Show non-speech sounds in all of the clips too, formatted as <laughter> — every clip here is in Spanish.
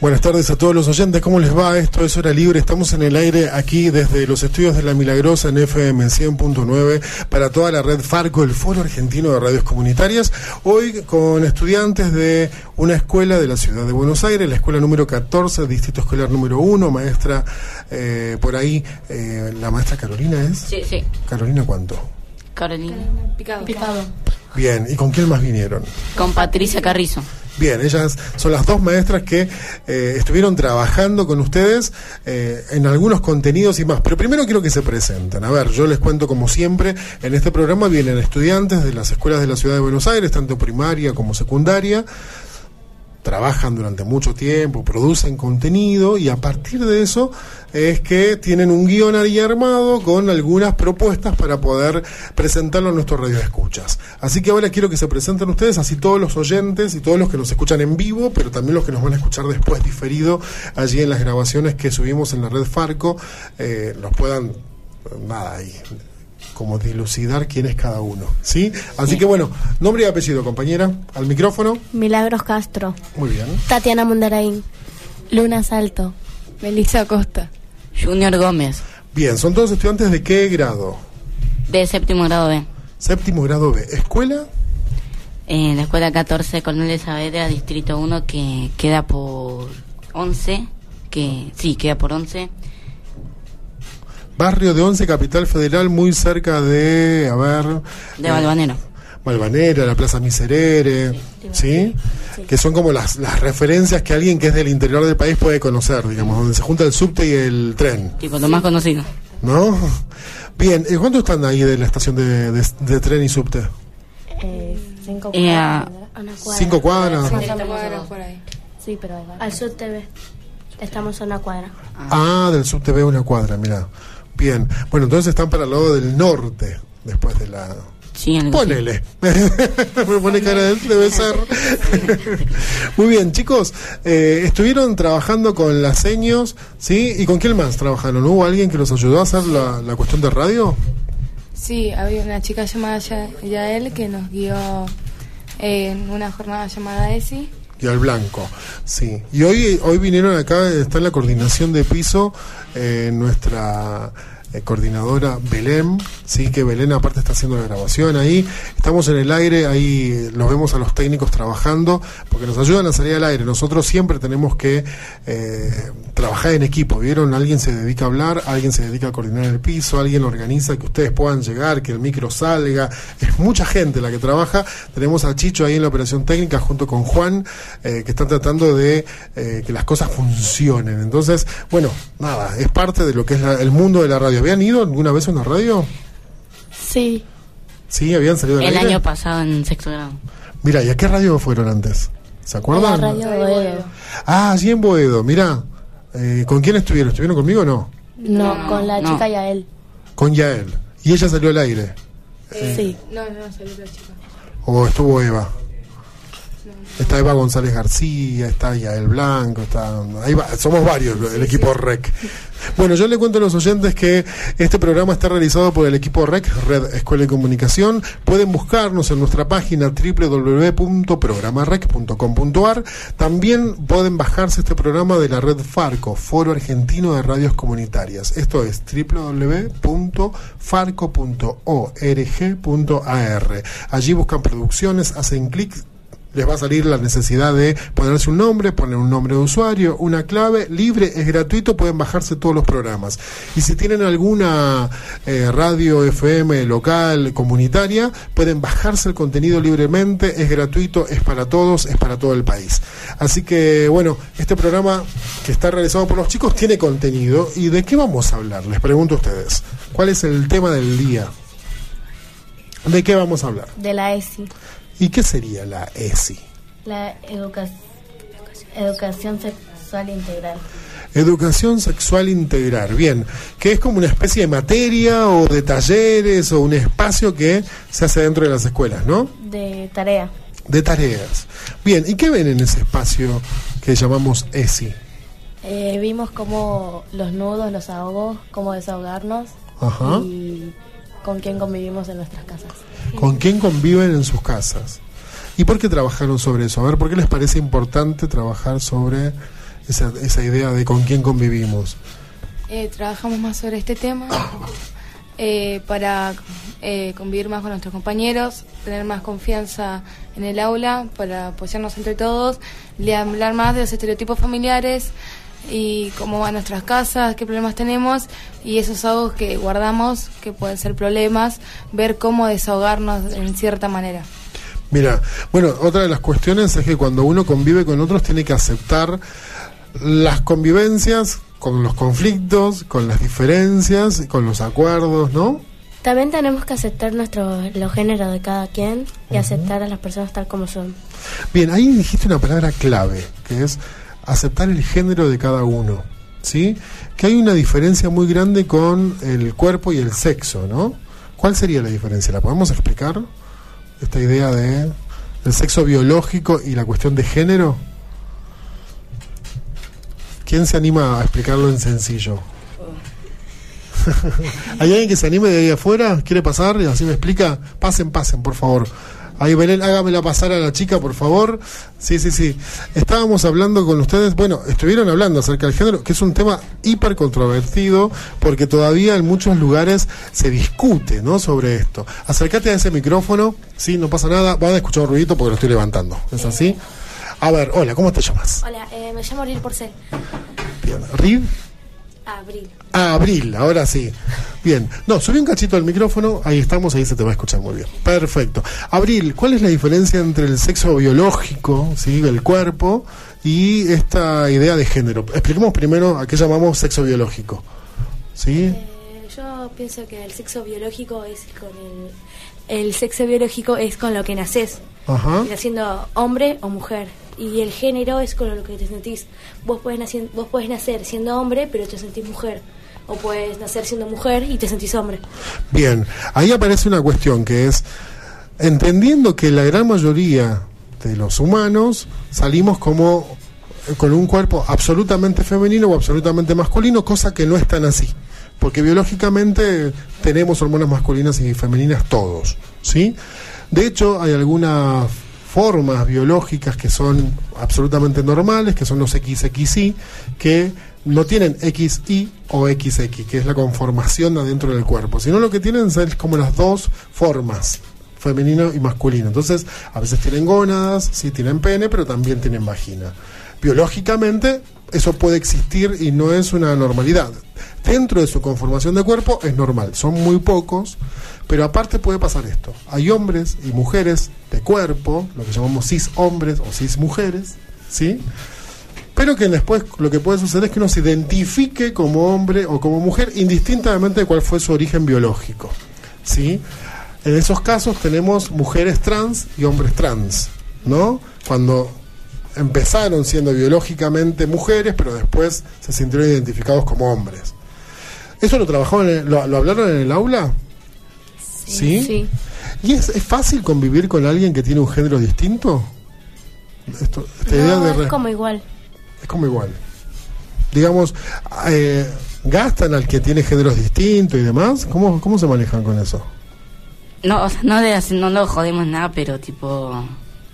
Buenas tardes a todos los oyentes, ¿cómo les va? Esto es Hora Libre, estamos en el aire aquí desde los estudios de La Milagrosa en FM 100.9 para toda la red Farco, el Foro Argentino de Radios Comunitarias, hoy con estudiantes de una escuela de la ciudad de Buenos Aires, la escuela número 14, distrito escolar número 1, maestra eh, por ahí, eh, la maestra Carolina es? Sí, sí. Carolina, ¿cuánto? Carolina. Picado. Picado. Bien, ¿y con quién más vinieron? Con Patricia Carrizo. Bien, ellas son las dos maestras que eh, estuvieron trabajando con ustedes eh, en algunos contenidos y más. Pero primero quiero que se presenten. A ver, yo les cuento como siempre, en este programa vienen estudiantes de las escuelas de la Ciudad de Buenos Aires, tanto primaria como secundaria trabajan durante mucho tiempo, producen contenido y a partir de eso es que tienen un guion ahí armado con algunas propuestas para poder presentarlo a nuestros radioescuchas. Así que ahora quiero que se presenten ustedes, así todos los oyentes y todos los que nos escuchan en vivo, pero también los que nos van a escuchar después diferido allí en las grabaciones que subimos en la red Farco, eh, los puedan, nada, ahí como dilucidar quién es cada uno, ¿sí? Así que bueno, nombre y apellido, compañera, al micrófono. Milagros Castro. Muy bien. Tatiana Mundaraín. Luna Salto. Melissa Costa. Junior Gómez. Bien, ¿son todos estudiantes de qué grado? De séptimo grado B. Séptimo grado B. ¿Escuela? En la escuela 14 Colonel Saavedra, distrito 1, que queda por 11. Que sí, queda por 11. Barrio de Once, Capital Federal, muy cerca de, a ver... De Balvanera. Balvanera, la Plaza Miserere, ¿sí? Que son como las, las referencias que alguien que es del interior del país puede conocer, digamos, donde se junta el subte y el tren. Tipo, lo más conocido. ¿No? Bien, ¿y ¿cuánto están ahí de la estación de, de, de tren y subte? Eh, cinco Eh, cuadras. a- Una cuadra. ¿Cinco cuadras? Sí, pero al sur TV. Estamos a una cuadra. Ah, del subte ve una cuadra, mira. Bien, bueno, entonces están para el lado del norte, después de la... Sí. Ponele. <laughs> Me pone cara de debe ser. <laughs> Muy bien, chicos. eh, estuvieron trabajando con las seños, ¿sí? ¿Y con quién más trabajaron? ¿Hubo alguien que los ayudó a hacer la, la cuestión de radio? Sí, había una chica llamada Ya- Yael que nos guió en una jornada llamada ESI. Y al blanco, sí. Y hoy, hoy vinieron acá, está en la coordinación de piso eh, nuestra eh, coordinadora Belén, sí, que Belén aparte está haciendo la grabación ahí. Estamos en el aire, ahí los vemos a los técnicos trabajando, porque nos ayudan a salir al aire. Nosotros siempre tenemos que eh, trabajar en equipo, ¿vieron? Alguien se dedica a hablar, alguien se dedica a coordinar el piso, alguien organiza que ustedes puedan llegar, que el micro salga. Es mucha gente la que trabaja. Tenemos a Chicho ahí en la operación técnica junto con Juan, eh, que están tratando de que las cosas funcionen. Entonces, bueno, nada, es parte de lo que es el mundo de la radio. ¿Habían ido alguna vez a una radio? Sí. Sí, habían salido al El aire? año pasado en sexto grado. Mira, ¿y a qué radio fueron antes? ¿Se La acuerdan? radio Boedo. Ah, allí en Boedo, mira. Eh, ¿Con quién estuvieron? ¿Estuvieron conmigo o no? No, con la no. chica Yael. Con Yael. ¿Y ella salió al aire? Sí. No, no, salió la chica. ¿O estuvo Eva? Está Eva González García, está Yael Blanco, está, ahí va, somos varios el equipo REC. Bueno, yo le cuento a los oyentes que este programa está realizado por el equipo REC, Red Escuela de Comunicación. Pueden buscarnos en nuestra página www.programarec.com.ar. También pueden bajarse este programa de la red Farco, Foro Argentino de Radios Comunitarias. Esto es www.farco.org.ar. Allí buscan producciones, hacen clic les va a salir la necesidad de ponerse un nombre, poner un nombre de usuario, una clave, libre, es gratuito, pueden bajarse todos los programas. Y si tienen alguna eh, radio FM local, comunitaria, pueden bajarse el contenido libremente, es gratuito, es para todos, es para todo el país. Así que, bueno, este programa que está realizado por los chicos tiene contenido. ¿Y de qué vamos a hablar? Les pregunto a ustedes. ¿Cuál es el tema del día? ¿De qué vamos a hablar? De la ESI. ¿Y qué sería la ESI? La educa- educación sexual integral. Educación sexual integral, bien, que es como una especie de materia o de talleres o un espacio que se hace dentro de las escuelas, ¿no? De tarea. De tareas. Bien, ¿y qué ven en ese espacio que llamamos ESI? Eh, vimos cómo los nudos, los ahogos, cómo desahogarnos Ajá. y con quién convivimos en nuestras casas. ¿Con quién conviven en sus casas? ¿Y por qué trabajaron sobre eso? A ver, ¿por qué les parece importante trabajar sobre esa, esa idea de con quién convivimos? Eh, trabajamos más sobre este tema <coughs> eh, para eh, convivir más con nuestros compañeros, tener más confianza en el aula, para apoyarnos entre todos, hablar más de los estereotipos familiares y cómo van nuestras casas, qué problemas tenemos y esos ahogos que guardamos, que pueden ser problemas, ver cómo desahogarnos en cierta manera. Mira, bueno, otra de las cuestiones es que cuando uno convive con otros tiene que aceptar las convivencias con los conflictos, con las diferencias, con los acuerdos, ¿no? También tenemos que aceptar nuestro, los géneros de cada quien y aceptar a las personas tal como son. Bien, ahí dijiste una palabra clave, que es aceptar el género de cada uno, ¿sí? Que hay una diferencia muy grande con el cuerpo y el sexo, ¿no? ¿Cuál sería la diferencia? ¿La podemos explicar? Esta idea de el sexo biológico y la cuestión de género. ¿Quién se anima a explicarlo en sencillo? <laughs> ¿Hay alguien que se anime de ahí afuera? ¿Quiere pasar? Y así me explica. Pasen, pasen, por favor. Ahí, Belén, hágamela pasar a la chica, por favor. Sí, sí, sí. Estábamos hablando con ustedes, bueno, estuvieron hablando acerca del género, que es un tema hiper controvertido, porque todavía en muchos lugares se discute, ¿no? Sobre esto. Acércate a ese micrófono, sí, no pasa nada. Van a escuchar un ruidito porque lo estoy levantando. ¿Es así? A ver, hola, ¿cómo te llamas? Hola, eh, me llamo Ariel Porcel. Bien. ¿Rid? Abril. Ah, Abril, ahora sí. Bien. No, subí un cachito al micrófono, ahí estamos, ahí se te va a escuchar muy bien. Perfecto. Abril, ¿cuál es la diferencia entre el sexo biológico, ¿sí? el cuerpo, y esta idea de género? Expliquemos primero a qué llamamos sexo biológico. ¿Sí? Eh, yo pienso que el sexo biológico es con el... El sexo biológico es con lo que naces, Ajá. naciendo hombre o mujer. Y el género es con lo que te sentís. Vos puedes, nacer, vos puedes nacer siendo hombre, pero te sentís mujer. O puedes nacer siendo mujer y te sentís hombre. Bien, ahí aparece una cuestión que es, entendiendo que la gran mayoría de los humanos salimos como eh, con un cuerpo absolutamente femenino o absolutamente masculino, cosa que no es tan así. Porque biológicamente tenemos hormonas masculinas y femeninas todos, ¿sí? De hecho, hay algunas formas biológicas que son absolutamente normales, que son los XXY, que no tienen XY o XX, que es la conformación adentro del cuerpo, sino lo que tienen es como las dos formas, femenino y masculino. Entonces, a veces tienen gónadas, sí tienen pene, pero también tienen vagina. Biológicamente, eso puede existir y no es una normalidad. Dentro de su conformación de cuerpo es normal, son muy pocos, pero aparte puede pasar esto. Hay hombres y mujeres de cuerpo, lo que llamamos cis hombres o cis mujeres, ¿sí? Pero que después lo que puede suceder es que uno se identifique como hombre o como mujer indistintamente de cuál fue su origen biológico, ¿sí? En esos casos tenemos mujeres trans y hombres trans, ¿no? Cuando empezaron siendo biológicamente mujeres, pero después se sintieron identificados como hombres. ¿Eso lo trabajaron, en el- lo, lo hablaron en el aula? ¿Sí? ¿Y es, es fácil convivir con alguien que tiene un género distinto? Esto, esta idea de es como igual. es como igual. Digamos, eh, ¿gastan al que tiene géneros distintos y demás? ¿Cómo, cómo se manejan con eso? No, o sea, no, de, no lo jodemos nada, pero tipo,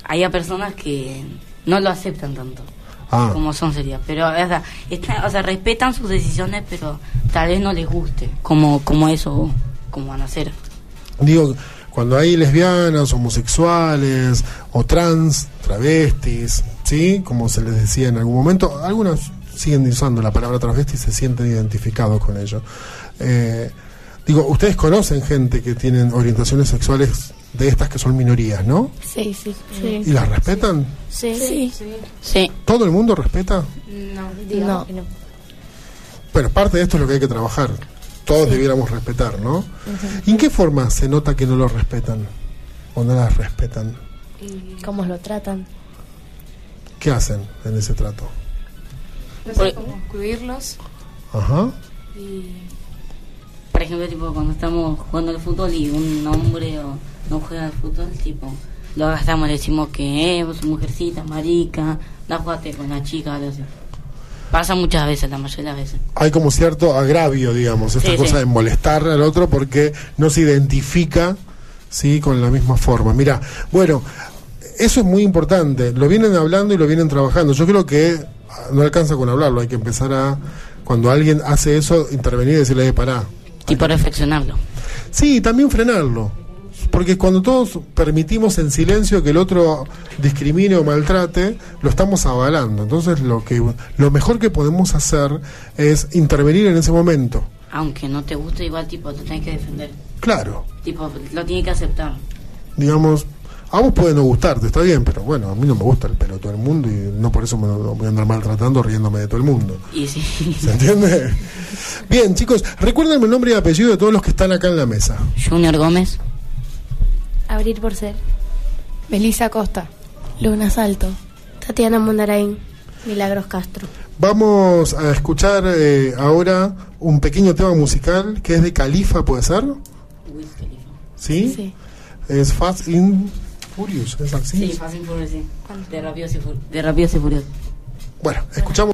hay a personas que no lo aceptan tanto. Ah. Como son sería. Pero, o sea, está- o sea, respetan sus decisiones, pero tal vez no les guste como, como eso, como van a hacer. Digo, cuando hay lesbianas, homosexuales o trans, travestis, ¿sí? Como se les decía en algún momento, algunas siguen usando la palabra travesti y se sienten identificados con ello. Eh, digo, ustedes conocen gente que tienen orientaciones sexuales de estas que son minorías, ¿no? Sí, sí. Sí. ¿Y las respetan? Sí. sí. Sí. ¿Todo el mundo respeta? No, digamos que no. Bueno, parte de esto es lo que hay que trabajar. Todos debiéramos respetar, ¿no? ¿Y en qué forma se nota que no lo respetan? ¿O no las respetan? ¿Cómo lo tratan? ¿Qué hacen en ese trato? No sé cómo excluirlos Ajá. y Por ejemplo, tipo, cuando estamos jugando al fútbol y un hombre o no juega al fútbol, tipo, lo gastamos, le decimos que eh, vos sos mujercita, marica, no jugaste con la chica, algo así. Pasa muchas veces, la mayoría de las veces. Hay como cierto agravio, digamos, esta Sí, cosa sí. de molestar al otro porque no se identifica sí con la misma forma. Mira, bueno, eso es muy importante. Lo vienen hablando y lo vienen trabajando. Yo creo que no alcanza con hablarlo. Hay que empezar a, cuando alguien hace eso, intervenir y decirle, eh, pará. Tipo reflexionarlo. Sí, también frenarlo. Porque cuando todos permitimos en silencio que el otro discrimine o maltrate, lo estamos avalando. Entonces, lo que lo mejor que podemos hacer es intervenir en ese momento. Aunque no te guste, igual tipo te tenés que defender. Claro, Tipo, lo tienes que aceptar. digamos, a vos puede no gustarte, está bien, pero bueno, a mí no me gusta el pelo de todo el mundo y no por eso me voy a andar maltratando riéndome de todo el mundo. Y sí. ¿Se entiende? <laughs> Bien, chicos, recuérdenme el nombre y apellido de todos los que están acá en la mesa. Junior Gómez. Abrir por ser. Melissa Costa. Luna Salto. Tatiana Mondarain. Milagros Castro. Vamos a escuchar eh, ahora un pequeño tema musical que es de Califa, ¿puede ser? ¿Sí? Sí. Es Fast in Furious, ¿es así? Sí, fácil por decir. De Rápidos y, Fur- de Rápidos y Furiosos. Bueno, escuchamos.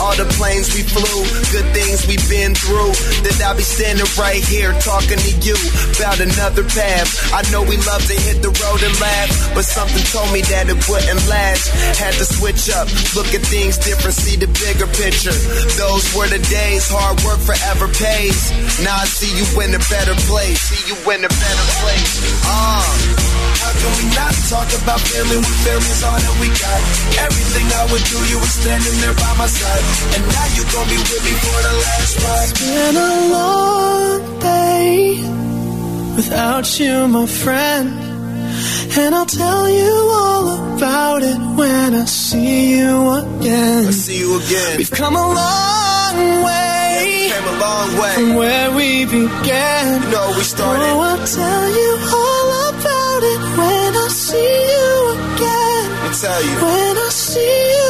All the planes we flew, good things we've been through. That I'll be standing right here talking to you about another path. I know we love to hit the road and laugh, but something told me that it wouldn't last. Had to switch up, look at things different, see the bigger picture. Those were the days, hard work forever pays. Now I see you in a better place, see you in a better place. Ah. How can we not talk about family when family's all that we got? Everything I would do, you were standing there by my side. And now you gon' be with me for the last ride. been a long day without you, my friend. And I'll tell you all about it when I see you again. I'll see you again. We've come a long way Came a long way. from where we began. You know we started. Oh, I'll tell you all about it when I see you again. I tell you. When I see you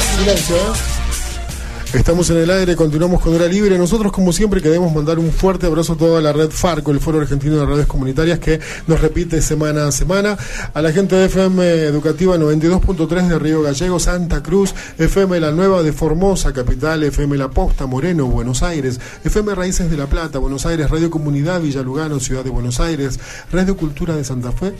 Silencio, ¿eh? Estamos en el aire, continuamos con Hora Libre. Nosotros, como siempre, queremos mandar un fuerte abrazo a toda la red Farco, el Foro Argentino de Redes Comunitarias, que nos repite semana a semana. A la gente de FM Educativa 92.3 de Río Gallego, Santa Cruz, FM La Nueva de Formosa, Capital, FM La Posta, Moreno, Buenos Aires, FM Raíces de La Plata, Buenos Aires, Radio Comunidad, Villa Lugano, Ciudad de Buenos Aires, Radio Cultura de Santa Fe,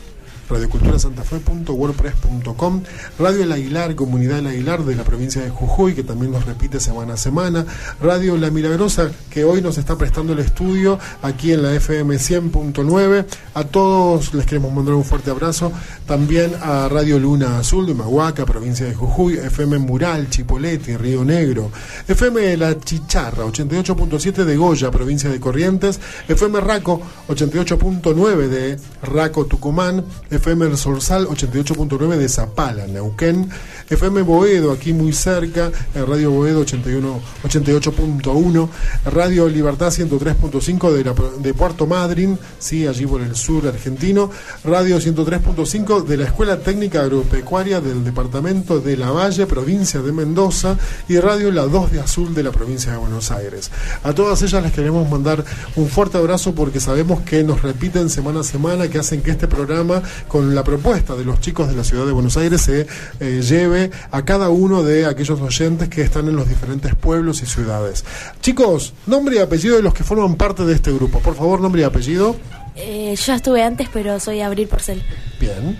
radioculturasantafe.wordpress.com, Radio El Aguilar, Comunidad El Aguilar de la provincia de Jujuy, que también nos repite semana a semana, Radio La Milagrosa, que hoy nos está prestando el estudio aquí en la FM 100.9. A todos les queremos mandar un fuerte abrazo. También a Radio Luna Azul de Mahuaca, provincia de Jujuy, FM Mural, Chipoleti, Río Negro, FM La Chicharra, 88.7 de Goya, provincia de Corrientes, FM Raco, 88.9 de Raco, Tucumán, El Sorsal 88.9 de Zapala, Neuquén, FM Boedo, aquí muy cerca, Radio Boedo 81, 88.1, Radio Libertad 103.5 de, la de Puerto Madryn, sí, allí por el sur argentino, Radio 103.5 de la Escuela Técnica Agropecuaria del Departamento de La Valle, provincia de Mendoza, y Radio La 2 de Azul de la provincia de Buenos Aires. A todas ellas les queremos mandar un fuerte abrazo porque sabemos que nos repiten semana a semana, que hacen que este programa, con la propuesta de los chicos de la ciudad de Buenos Aires, se eh, lleve a cada uno de aquellos oyentes que están en los diferentes pueblos y ciudades. Chicos, nombre y apellido de los que forman parte de este grupo. Por favor, nombre y apellido. Eh, yo estuve antes, pero soy Abril Porcel. Bien.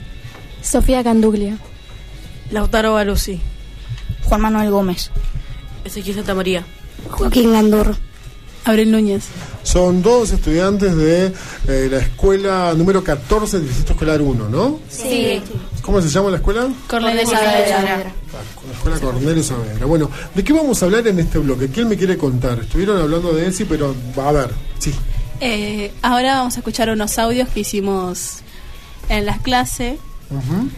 Sofía Canduglia. Lautaro Balusi. Juan Manuel Gómez. Ezequiel Santa María. Joaquín Gandurro. Abril Núñez. Son dos estudiantes de eh, la escuela número 14 del Distrito Escolar 1, ¿no? Sí. ¿Cómo se llama la escuela? Cornelio Saavedra. La escuela Cornelio Saavedra. Bueno, ¿de qué vamos a hablar en este bloque? ¿Quién me quiere contar? Estuvieron hablando de ESI, pero va a ver, sí. Eh, ahora vamos a escuchar unos audios que hicimos en las clases. Ujú.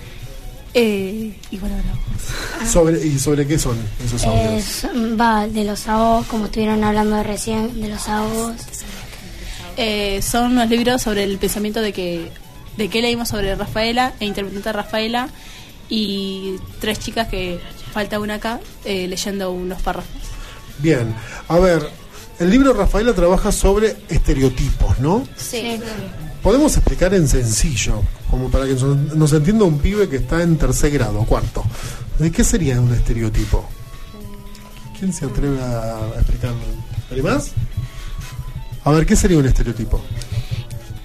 Eh, y bueno, <laughs> sobre, ¿Y sobre qué son esos audios? Es, va de los ahogos, como estuvieron hablando recién, de los ahogos. Eh, son unos libros sobre el pensamiento de que de qué leímos sobre Rafaela e interpretante Rafaela y tres chicas que falta una acá eh, leyendo unos párrafos. Bien, a ver, el libro Rafaela trabaja sobre estereotipos, ¿no? Sí. Podemos explicar en sencillo, como para que nos, entienda un pibe que está en tercer grado, cuarto. ¿De qué sería un estereotipo? ¿Quién se atreve a explicarlo? ¿Alguien más? A ver, ¿qué sería un estereotipo?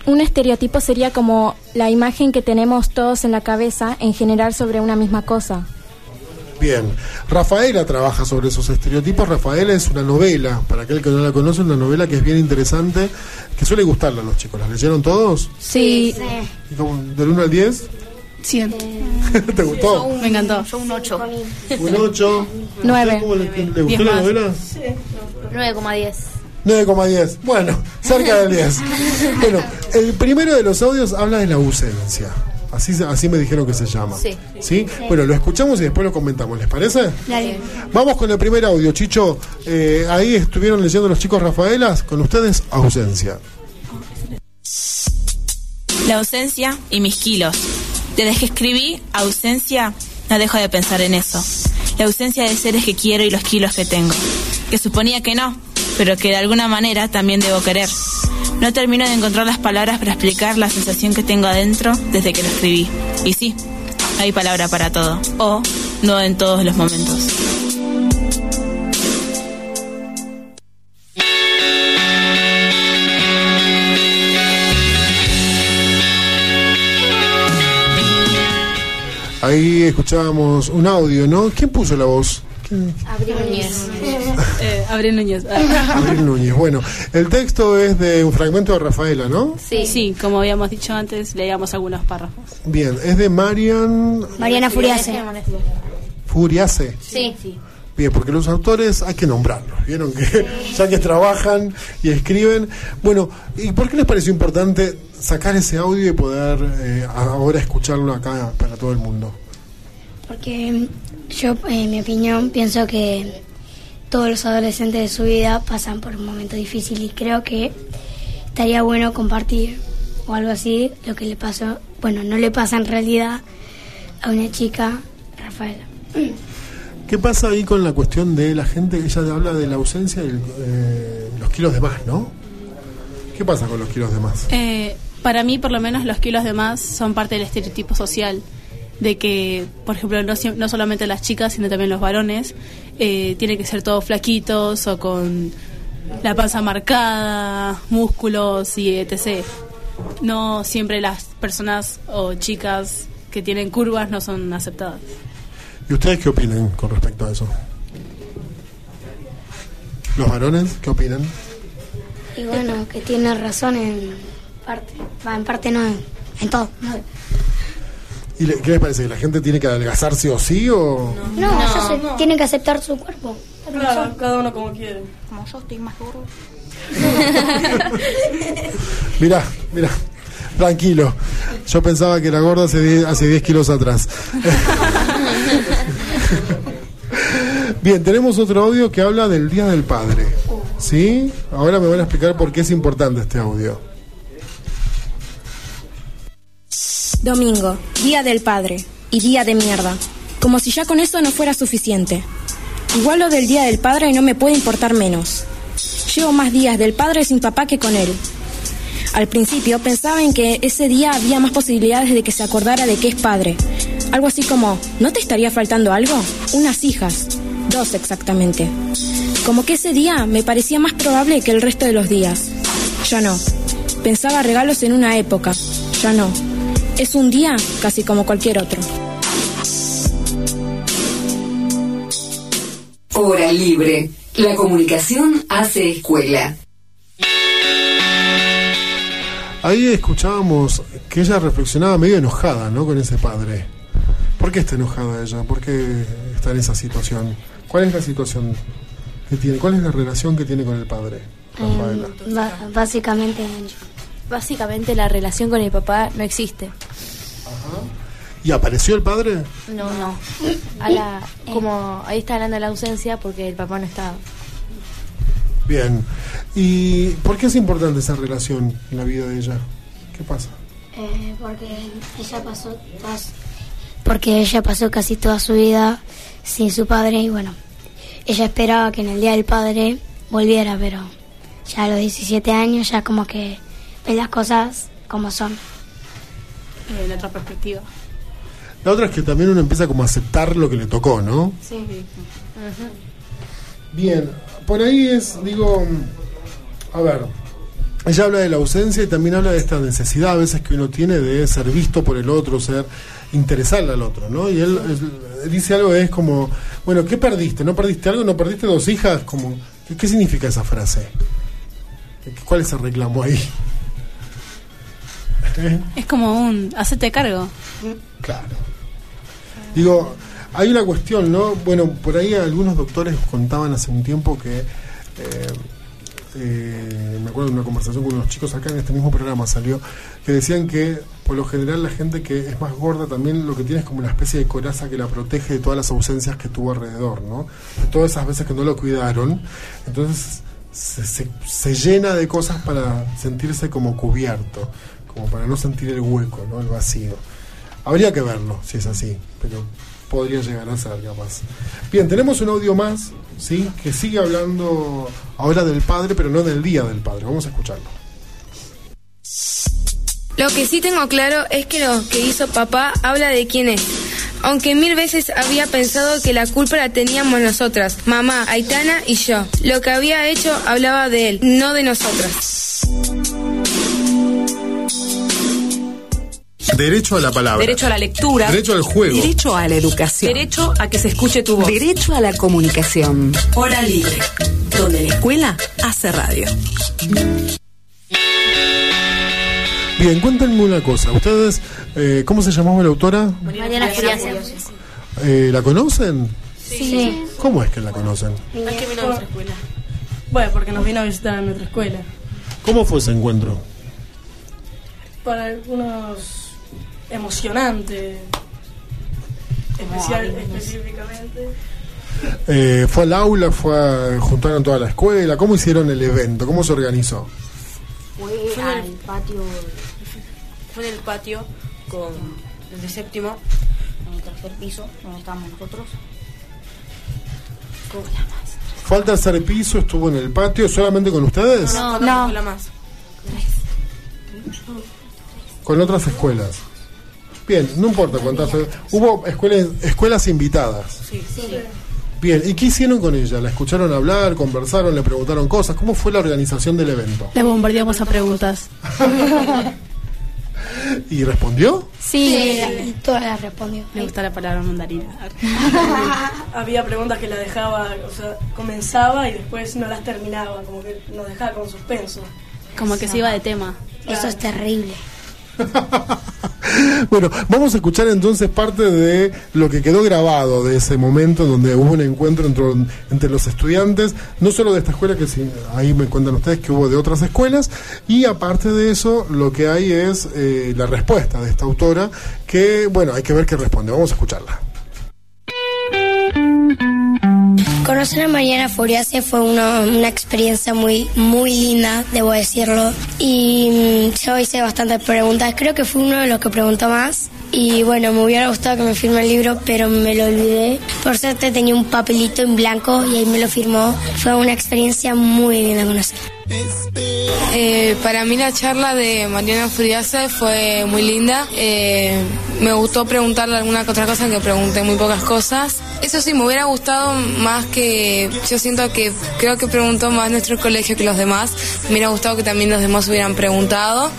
Un estereotipo sería como la imagen que tenemos todos en la cabeza en general sobre una misma cosa. Bien, Rafaela trabaja sobre esos estereotipos. Rafaela es una novela, para aquel que no la conoce, una novela que es bien interesante, que suele gustarle a los chicos. ¿La leyeron todos? Sí. ¿Y cómo, ¿Del 1 al 10? 100. <laughs> ¿Te gustó? Me encantó. Yo un 8. Un 8. Nueve. ¿Cómo le, le gustó Diez la más. novela? 9,10. 9,10. Bueno, cerca del 10. <laughs> Bueno, el primero de los audios habla de la ausencia. Así, así me dijeron que se llama. Sí. Bueno, lo escuchamos y después lo comentamos. ¿Les parece? Dale. Vamos con el primer audio, Chicho. Eh, ahí estuvieron leyendo los chicos Rafaelas. Con ustedes, ausencia. La ausencia y mis kilos. Desde que escribí ausencia, no dejo de pensar en eso. La ausencia de seres que quiero y los kilos que tengo. Que suponía que no, pero que de alguna manera también debo querer. No termino de encontrar las palabras para explicar la sensación que tengo adentro desde que lo escribí. Y sí, hay palabra para todo. O no en todos los momentos. Ahí escuchábamos un audio, ¿no? ¿Quién puso la voz? ¿Quién? Eh, Abril Núñez. <laughs> Abril Núñez. Bueno, el texto es de un fragmento de Rafaela, ¿no? Sí. sí, como habíamos dicho antes, leíamos algunos párrafos. Bien, es de Marian Mariana Furiase. Furiase. Sí. Bien, porque los autores hay que nombrarlos, vieron que ya que trabajan y escriben. Bueno, ¿y por qué les pareció importante sacar ese audio y poder eh, ahora escucharlo acá para todo el mundo? Porque yo, en mi opinión, pienso que todos los adolescentes de su vida pasan por un momento difícil y creo que estaría bueno compartir o algo así lo que le pasó, bueno, no le pasa en realidad a una chica, Rafaela. ¿Qué pasa ahí con la cuestión de la gente? Ella habla de la ausencia y el, eh, los kilos de más, ¿no? ¿Qué pasa con los kilos de más? Eh, para mí, por lo menos, los kilos de más son parte del estereotipo social. De que, por ejemplo, no, no solamente las chicas, sino también los varones, eh, tienen que ser todos flaquitos o con la panza marcada, músculos y etc. No siempre las personas o chicas que tienen curvas no son aceptadas. ¿Y ustedes qué opinan con respecto a eso? ¿Los varones qué opinan? Y bueno, que tiene razón en parte, va, en parte no, en, en todo. ¿Y le- qué les parece? ¿Que la gente tiene que adelgazar sí o sí? O... No, yo sé, tiene que aceptar su cuerpo. Claro, cada uno como quiere. Como yo estoy más gordo. <laughs> Mirá, mirá. Tranquilo. Yo pensaba que era gorda hace 10, hace 10 kilos atrás. <laughs> Bien, tenemos otro audio que habla del Día del Padre. ¿Sí? Ahora me van a explicar por qué es importante este audio. Domingo, Día del Padre y Día de mierda. Como si ya con eso no fuera suficiente. Igual lo del Día del Padre no me puede importar menos. Llevo más días del padre sin papá que con él. Al principio pensaba en que ese día había más posibilidades de que se acordara de que es padre. Algo así como, ¿no te estaría faltando algo? Unas hijas. Dos exactamente. Como que ese día me parecía más probable que el resto de los días. Ya no. Pensaba regalos en una época. Ya no. Es un día casi como cualquier otro. Hora libre. La comunicación hace escuela. Ahí escuchábamos que ella reflexionaba medio enojada, ¿no? Con ese padre. ¿Por qué está enojada ella? ¿Por qué está en esa situación? ¿Cuál es la situación que tiene? ¿Cuál es la relación que tiene con el padre? Rafaela? Eh, básicamente, Básicamente la relación con el papá no existe. ¿Y apareció el padre? No, no. A la, como ahí está hablando de la ausencia porque el papá no estaba. Bien. ¿Y por qué es importante esa relación en la vida de ella? ¿Qué pasa? eh, porque ella pasó todas- porque ella pasó casi toda su vida sin su padre y bueno, ella esperaba que en el día del padre volviera, pero ya a los 17 años ya como que ve las cosas como son. En otra perspectiva. La otra es que también uno empieza como a aceptar lo que le tocó, ¿no? Sí. Bien, por ahí es, digo, a ver, ella habla de la ausencia y también habla de esta necesidad a veces que uno tiene de ser visto por el otro, ser interesarle al otro, ¿no? Y él dice algo que es como, bueno, ¿qué perdiste? ¿No perdiste algo? ¿No perdiste dos hijas? Como, ¿qué, qué significa esa frase? ¿Cuál es el reclamo ahí? Es como un, hacete cargo. Claro. Digo, hay una cuestión, ¿no? Bueno, por ahí algunos doctores contaban hace un tiempo que. eh, eh, me acuerdo de una conversación con unos chicos acá en este mismo programa salió que decían que por lo general la gente que es más gorda también lo que tiene es como una especie de coraza que la protege de todas las ausencias que tuvo alrededor, ¿no? De todas esas veces que no lo cuidaron, entonces se- se llena de cosas para sentirse como cubierto, para no sentir el hueco, ¿no? El vacío. Habría que verlo si es así, pero podría llegar a ser capaz. Bien, tenemos un audio más, ¿sí? Que sigue hablando ahora del padre, pero no del día del padre. Vamos a escucharlo. Lo que sí tengo claro es que lo que hizo papá habla de quién es. Aunque mil veces había pensado que la culpa la teníamos nosotras, mamá, Aitana y yo. Lo que había hecho hablaba de él, no de nosotras. Derecho a la palabra. Derecho a la lectura. Derecho al juego. Derecho a la educación. Derecho a que se escuche tu voz. Derecho a la comunicación. Hora libre, donde la escuela hace radio. Bien, cuéntenme una cosa. ¿Ustedes, eh, cómo se llamaba la autora? Mariana Furiace. Eh, ¿La conocen? Sí. ¿Cómo es que la conocen? Es que vino a nuestra escuela. Bueno, porque nos vino a visitar a nuestra escuela. ¿Cómo fue ese encuentro? Para algunos emocionante. Especial, específicamente. Eh, ¿Fue al aula? ¿Fue a- juntaron toda la escuela? ¿Cómo hicieron el evento? ¿Cómo se organizó? Fue al patio. Fue en el patio con desde séptimo. En el tercer piso, donde estábamos nosotros. ¿Fue al tercer piso? ¿Estuvo en el patio solamente con ustedes? No, con otra escuela más. Con otras escuelas. Bien, no importa cuántas. Hubo escuelas, escuelas invitadas. Sí, sí. Bien, ¿y qué hicieron con ella? ¿La escucharon hablar, conversaron, le preguntaron cosas? ¿Cómo fue la organización del evento? La bombardeamos a preguntas. <laughs> ¿Y respondió? Sí, y todas las respondió. Me gusta la palabra mandarina. <laughs> Había preguntas que la dejaba, o sea, comenzaba y después no las terminaba, como que nos dejaba con suspenso. Como que se iba de tema. Eso es terrible. <laughs> Bueno, vamos a escuchar entonces parte de lo que quedó grabado de ese momento donde hubo un encuentro entre, los estudiantes, no solo de esta escuela, que sí, ahí me cuentan ustedes que hubo de otras escuelas, y aparte de eso, lo que hay es eh, la respuesta de esta autora, que, bueno, hay que ver qué responde. Vamos a escucharla. Conocer a Mariana Furiase fue una, una experiencia muy, muy linda, debo decirlo. Y mm, yo hice bastantes preguntas. Creo que fue uno de los que preguntó más. Y bueno, me hubiera gustado que me firme el libro, pero me lo olvidé. Por suerte tenía un papelito en blanco y ahí me lo firmó. Fue una experiencia muy linda conocer. Eh, para mí la charla de Mariana Furiase fue muy linda. Eh, me gustó preguntarle alguna que otra cosa que pregunté muy pocas cosas. Eso sí, me hubiera gustado más que. Yo siento que creo que preguntó más nuestro colegio que los demás. Me hubiera gustado que también los demás hubieran preguntado.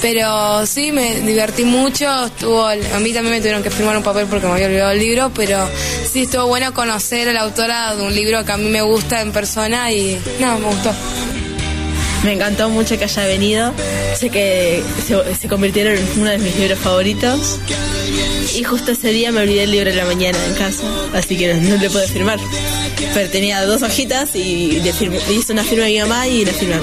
Pero sí, me divertí mucho. Estuvo, a mí también me tuvieron que firmar un papel porque me había olvidado el libro. Pero sí, estuvo bueno conocer a la autora de un libro que a mí me gusta en persona y. No, me gustó. Me encantó mucho que haya venido. Sé que se, convirtieron en uno de mis libros favoritos. Y justo ese día me olvidé el libro en la mañana en casa, así que no, le pude firmar. Pero tenía dos hojitas y le, hice una firma a mi mamá y una firma a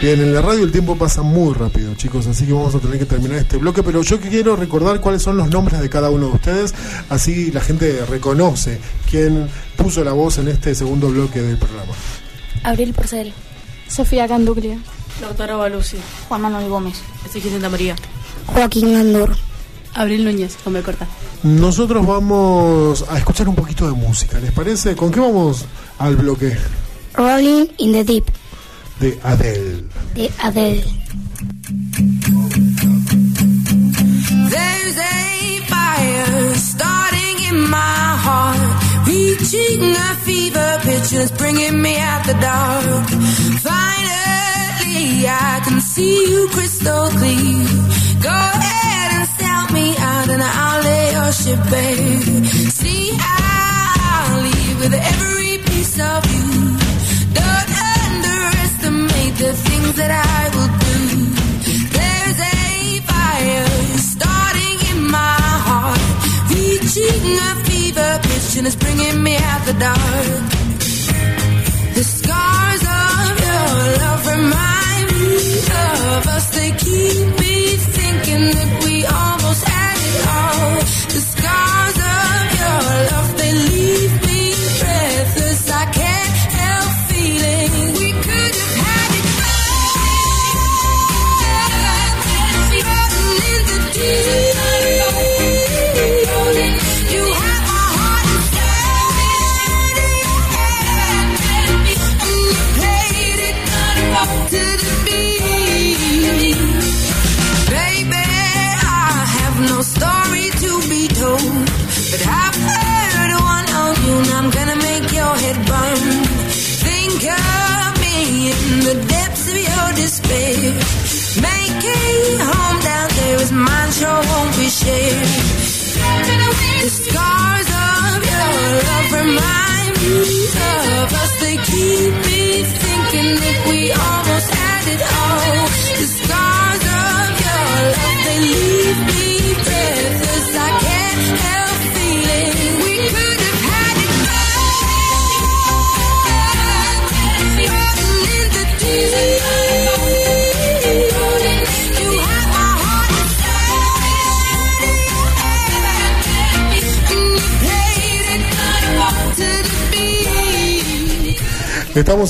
Bien, en la radio el tiempo pasa muy rápido, chicos, así que vamos a tener que terminar este bloque, pero yo quiero recordar cuáles son los nombres de cada uno de ustedes, así la gente reconoce quién puso la voz en este segundo bloque del programa. Abril Porcel. Sofía Canduglia. Doctora Balusi. Juan Manuel Gómez. Ezequiel Santa María. Joaquín Gandur. Abril Núñez, con B corta. Nosotros vamos a escuchar un poquito de música, ¿les parece? ¿Con qué vamos al bloque Rolling in the Deep de Adele? de Adele. There's a fire starting in my heart, reaching a fever pitch and it's bringing me out the dark. Finally, I can see you crystal clear. Go ahead and sell me out and I'll lay your ship bare. See, I'll leave with every piece of you. Don't underestimate the things that I will do. There's a fire starting in my heart, reaching a fever pitch and it's bringing me out the dark. The scars of your love remind me of us. They keep me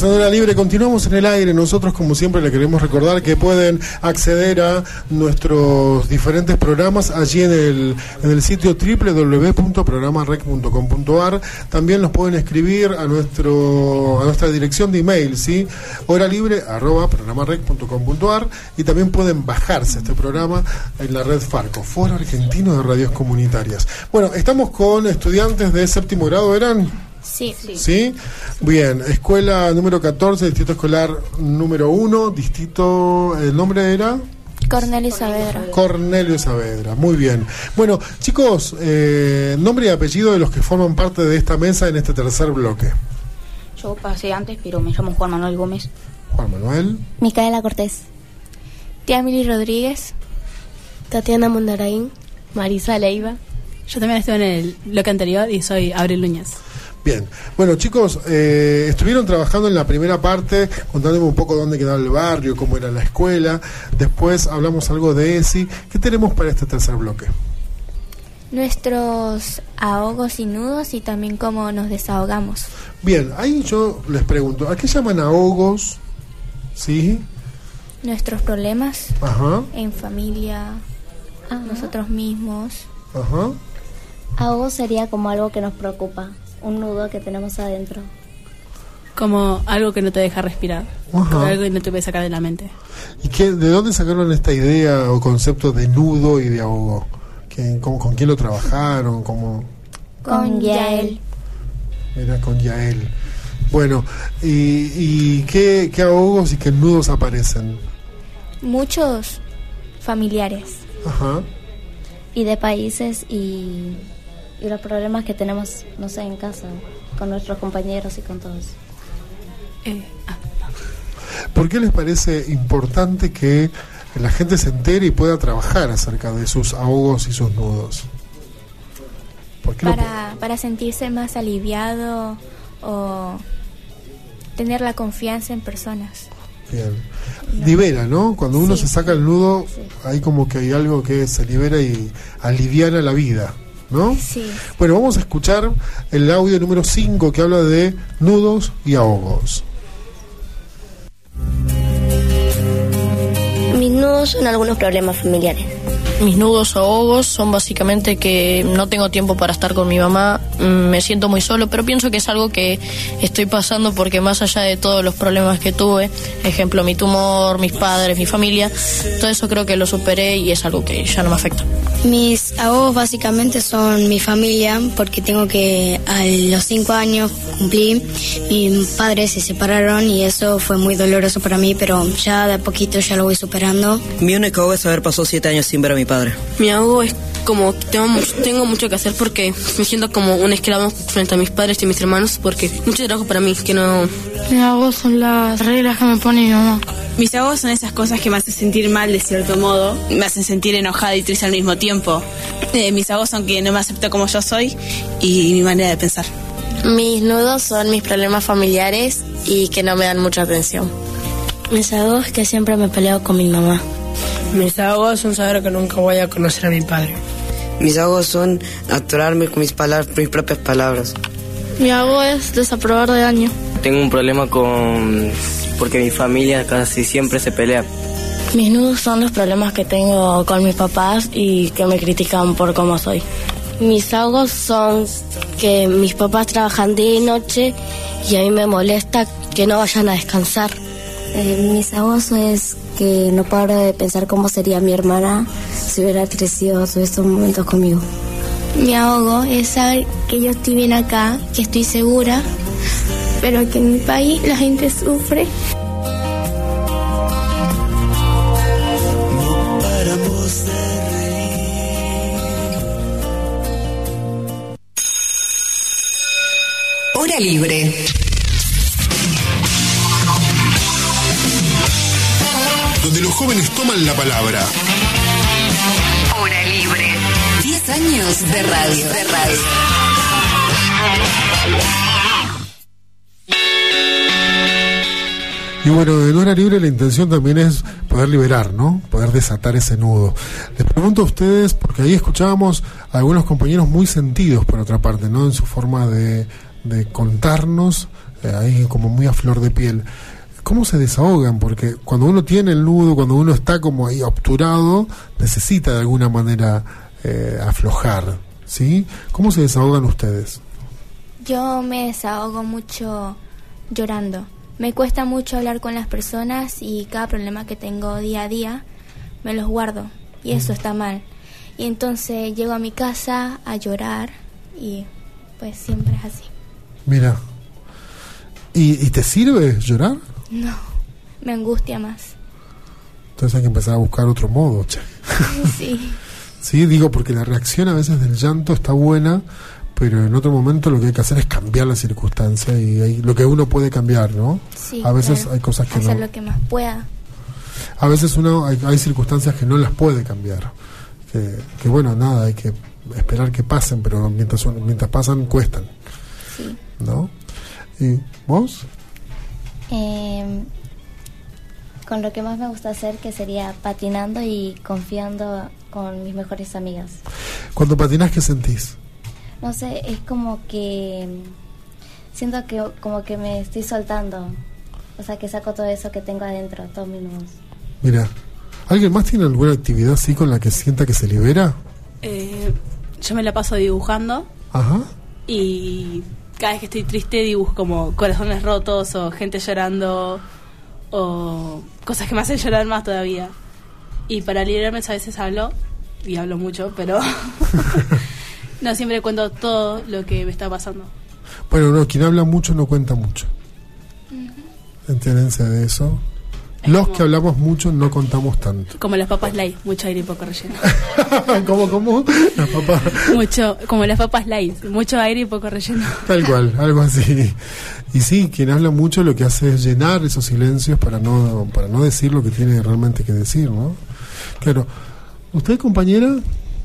En hora libre, continuamos en el aire. Nosotros, como siempre, le queremos recordar que pueden acceder a nuestros diferentes programas allí en el, en el sitio www.programarec.com.ar. También nos pueden escribir a nuestro a nuestra dirección de email, ¿sí? Hora libre y también pueden bajarse este programa en la red Farco, Foro Argentino de Radios Comunitarias. Bueno, estamos con estudiantes de séptimo grado, ¿eran? Sí. ¿Sí? Bien, escuela número 14, distrito escolar número 1, distrito, ¿el nombre era? Cornelio Saavedra. Cornelio Saavedra, muy bien. Bueno, chicos, eh, nombre y apellido de los que forman parte de esta mesa en este tercer bloque. Yo pasé antes, pero me llamo Juan Manuel Gómez. Juan Manuel. Micaela Cortés. Tía Mili Rodríguez. Tatiana Mondaraín. Marisa Leiva. Yo también estuve en el bloque anterior y soy Abril Núñez. Bien, bueno chicos, eh, estuvieron trabajando en la primera parte, contándome un poco dónde quedaba el barrio, cómo era la escuela, después hablamos algo de ESI. ¿Qué tenemos para este tercer bloque? Nuestros ahogos y nudos y también cómo nos desahogamos. Bien, ahí yo les pregunto, ¿a qué llaman ahogos? ¿Sí? Nuestros problemas Ajá. en familia, nosotros mismos. Ajá. Ahogo sería como algo que nos preocupa, un nudo que tenemos adentro. Como algo que no te deja respirar. Ajá. Como algo que no te puede sacar de la mente. ¿Y qué, de dónde sacaron esta idea o concepto de nudo y de ahogo? ¿Quién- cómo- ¿Con quién lo trabajaron? ¿Cómo? Con Yael. Era con Yael. Bueno, ¿y, y qué, qué ahogos y qué nudos aparecen? Muchos familiares. Ajá. Y de países y, y los problemas que tenemos, no sé, en casa, con nuestros compañeros y con todos. ¿Por qué les parece importante que la gente se entere y pueda trabajar acerca de sus ahogos y sus nudos? ¿Por qué no Para, para sentirse más aliviado o tener la confianza en personas. Bien. Libera, ¿no? Cuando uno se saca el nudo, hay como que hay algo que se libera y aliviana la vida, ¿no? Sí. Bueno, vamos a escuchar el audio número 5 que habla de nudos y ahogos. Mis nudos son algunos problemas familiares. Mis nudos o ahogos son básicamente que no tengo tiempo para estar con mi mamá, mm, me siento muy solo, pero pienso que es algo que estoy pasando porque más allá de todos los problemas que tuve, ejemplo mi tumor, mis padres, mi familia, todo eso creo que lo superé y es algo que ya no me afecta. Mis ahogos básicamente son mi familia, porque tengo que a los cinco años cumplí, mis padres se separaron y eso fue muy doloroso para mí, pero ya de a poquito ya lo voy superando. Mi único ahogo es haber pasado siete años sin ver a mi padre. Mi ahogo es como que tengo, mu- tengo mucho que hacer porque me siento como un esclavo frente a mis padres y mis hermanos porque mucho trabajo para mí que no... Mi ahogo son las reglas que me pone mi mamá. Mis ahogos son esas cosas que me hacen sentir mal de cierto modo, me hacen sentir enojada y triste al mismo tiempo. Eh, mis ahogos son que no me acepto como yo soy y mi manera de pensar. Mis nudos son mis problemas familiares y que no me dan mucha atención. Mis ahogos que siempre me peleo con mi mamá. Mis ahogos son saber que nunca voy a conocer a mi padre. Mis ahogos son atorarme con mis, palabras, mis propias palabras. Mi ahogo es desaprobar de año. Tengo un problema con... porque mi familia casi siempre se pelea. Mis nudos son los problemas que tengo con mis papás y que me critican por cómo soy. Mis ahogos son que mis papás trabajan día y noche y a mí me molesta que no vayan a descansar. Eh, mis ahogos es que no paro de pensar cómo sería mi hermana si hubiera crecido todos estos momentos conmigo. Mi ahogo es saber que yo estoy bien acá, que estoy segura, pero que en mi país la gente sufre. Hora libre. Donde los jóvenes toman la palabra. Hora libre. 10 años de radio. De radio. Y bueno, en hora libre la intención también es poder liberar, ¿no? Poder desatar ese nudo. Les pregunto a ustedes, porque ahí escuchábamos a algunos compañeros muy sentidos, por otra parte, ¿no? En su forma de, de contarnos, eh, ahí como muy a flor de piel. ¿Cómo se desahogan? Porque cuando uno tiene el nudo, cuando uno está como ahí obturado, necesita de alguna manera eh, aflojar, ¿sí? ¿Cómo se desahogan ustedes? Yo me desahogo mucho llorando. Me cuesta mucho hablar con las personas y cada problema que tengo día a día me los guardo y eso está mal. Y entonces llego a mi casa a llorar y pues siempre es así. Mira. ¿Y, y te sirve llorar? No, me angustia más. Entonces hay que empezar a buscar otro modo, che. <laughs> Sí. Sí, digo, porque la reacción a veces del llanto está buena, pero en otro momento lo que hay que hacer es cambiar la circunstancia y hay- lo que uno puede cambiar, ¿no? Sí, a veces claro. hay cosas que Hacer no. lo que más pueda. A veces uno hay, hay circunstancias que no las puede cambiar. Que, que bueno, nada, hay que esperar que pasen, pero mientras pasan cuestan, Sí. ¿no? ¿Y vos? Eh, con lo que más me gusta hacer, que sería patinando y confiando con mis mejores amigas. Cuando patinás, ¿qué sentís? No sé, es como que siento que como que me estoy soltando. O sea, que saco todo eso que tengo adentro, todos mis nudos. Mira, ¿alguien más tiene alguna actividad así con la que sienta que se libera? Eh, yo me la paso dibujando Ajá. y cada vez que estoy triste dibujo como corazones rotos o gente llorando o cosas que me hacen llorar más todavía. Y para liberarme a veces hablo, y hablo mucho, pero <laughs> no siempre cuento todo lo que me está pasando. Bueno, no, quien habla mucho no cuenta mucho. En tenencia de eso. Los que hablamos mucho no contamos tanto. Como las papas light, mucho aire y poco relleno. <laughs> ¿Cómo, cómo? Las papas. mucho, como las papas light, mucho aire y poco relleno. Tal cual, algo así. Y sí, quien habla mucho lo que hace es llenar esos silencios para no, para no decir lo que tiene realmente que decir, ¿no? Claro. ¿Usted, compañera?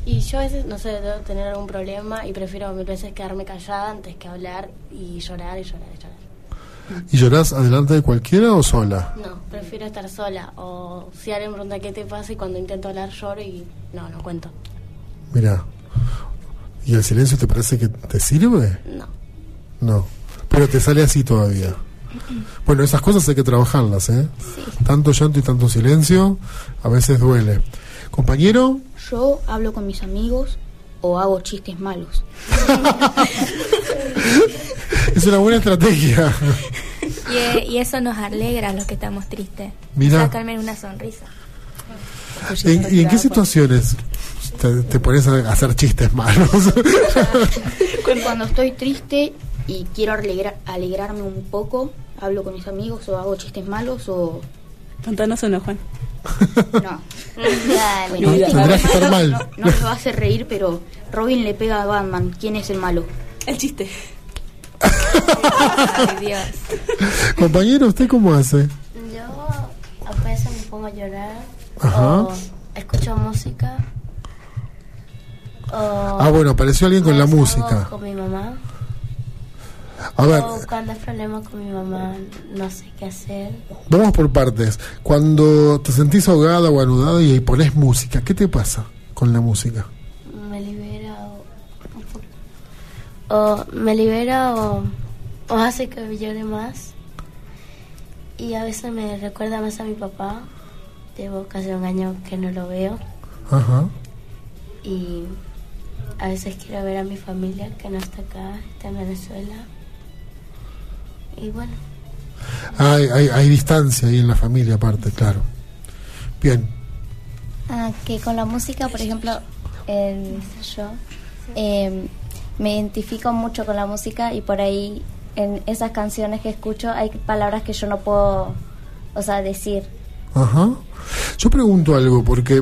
Y yo a veces, no sé, debo tener algún problema y prefiero mil veces quedarme callada antes que hablar y llorar y llorar y llorar. ¿Y llorás adelante de cualquiera o sola? No, prefiero estar sola. O si alguien pregunta qué te pasa y cuando intento hablar lloro y no, no cuento. Mira. ¿Y el silencio te parece que te sirve? No. No. Pero te sale así todavía. Bueno, esas cosas hay que trabajarlas, ¿eh? Tanto llanto y tanto silencio a veces duele. Compañero, Yo hablo con mis amigos o hago chistes malos. <laughs> es una buena estrategia. <laughs> Y, eh, y eso nos alegra a los que estamos tristes. Mira. Saca al menos una sonrisa. ¿En- ¿Y en qué situaciones te, te pones a hacer chistes malos? <laughs> Cuando estoy triste y quiero alegra- alegrarme un poco, hablo con mis amigos o hago chistes malos o... Contanos uno, Juan. No. <laughs> Bueno. No, no va a hacer reír, pero Robin le pega a Batman. ¿Quién es el malo? El chiste. Ay, Dios. Compañero, ¿usted cómo hace? Yo a veces me pongo a llorar Ajá. o escucho música o Ah, bueno, apareció alguien con la música. con mi mamá A ver, o cuando hay problemas con mi mamá no sé qué hacer vamos por partes. Cuando te sentís ahogada o anudada y pones música, ¿qué te pasa con la música? me libera o me libera o, o hace que llore más y a veces me recuerda más a mi papá llevo casi un año que no lo veo Ajá. y a veces quiero ver a mi familia que no está acá, está en Venezuela. Y bueno, Hay, hay, hay distancia ahí en la familia aparte, claro. Bien. Ah, que con la música, por ejemplo, en- yo eh, me identifico mucho con la música y por ahí en esas canciones que escucho hay palabras que yo no puedo, o sea, decir. Ajá. Yo pregunto algo, porque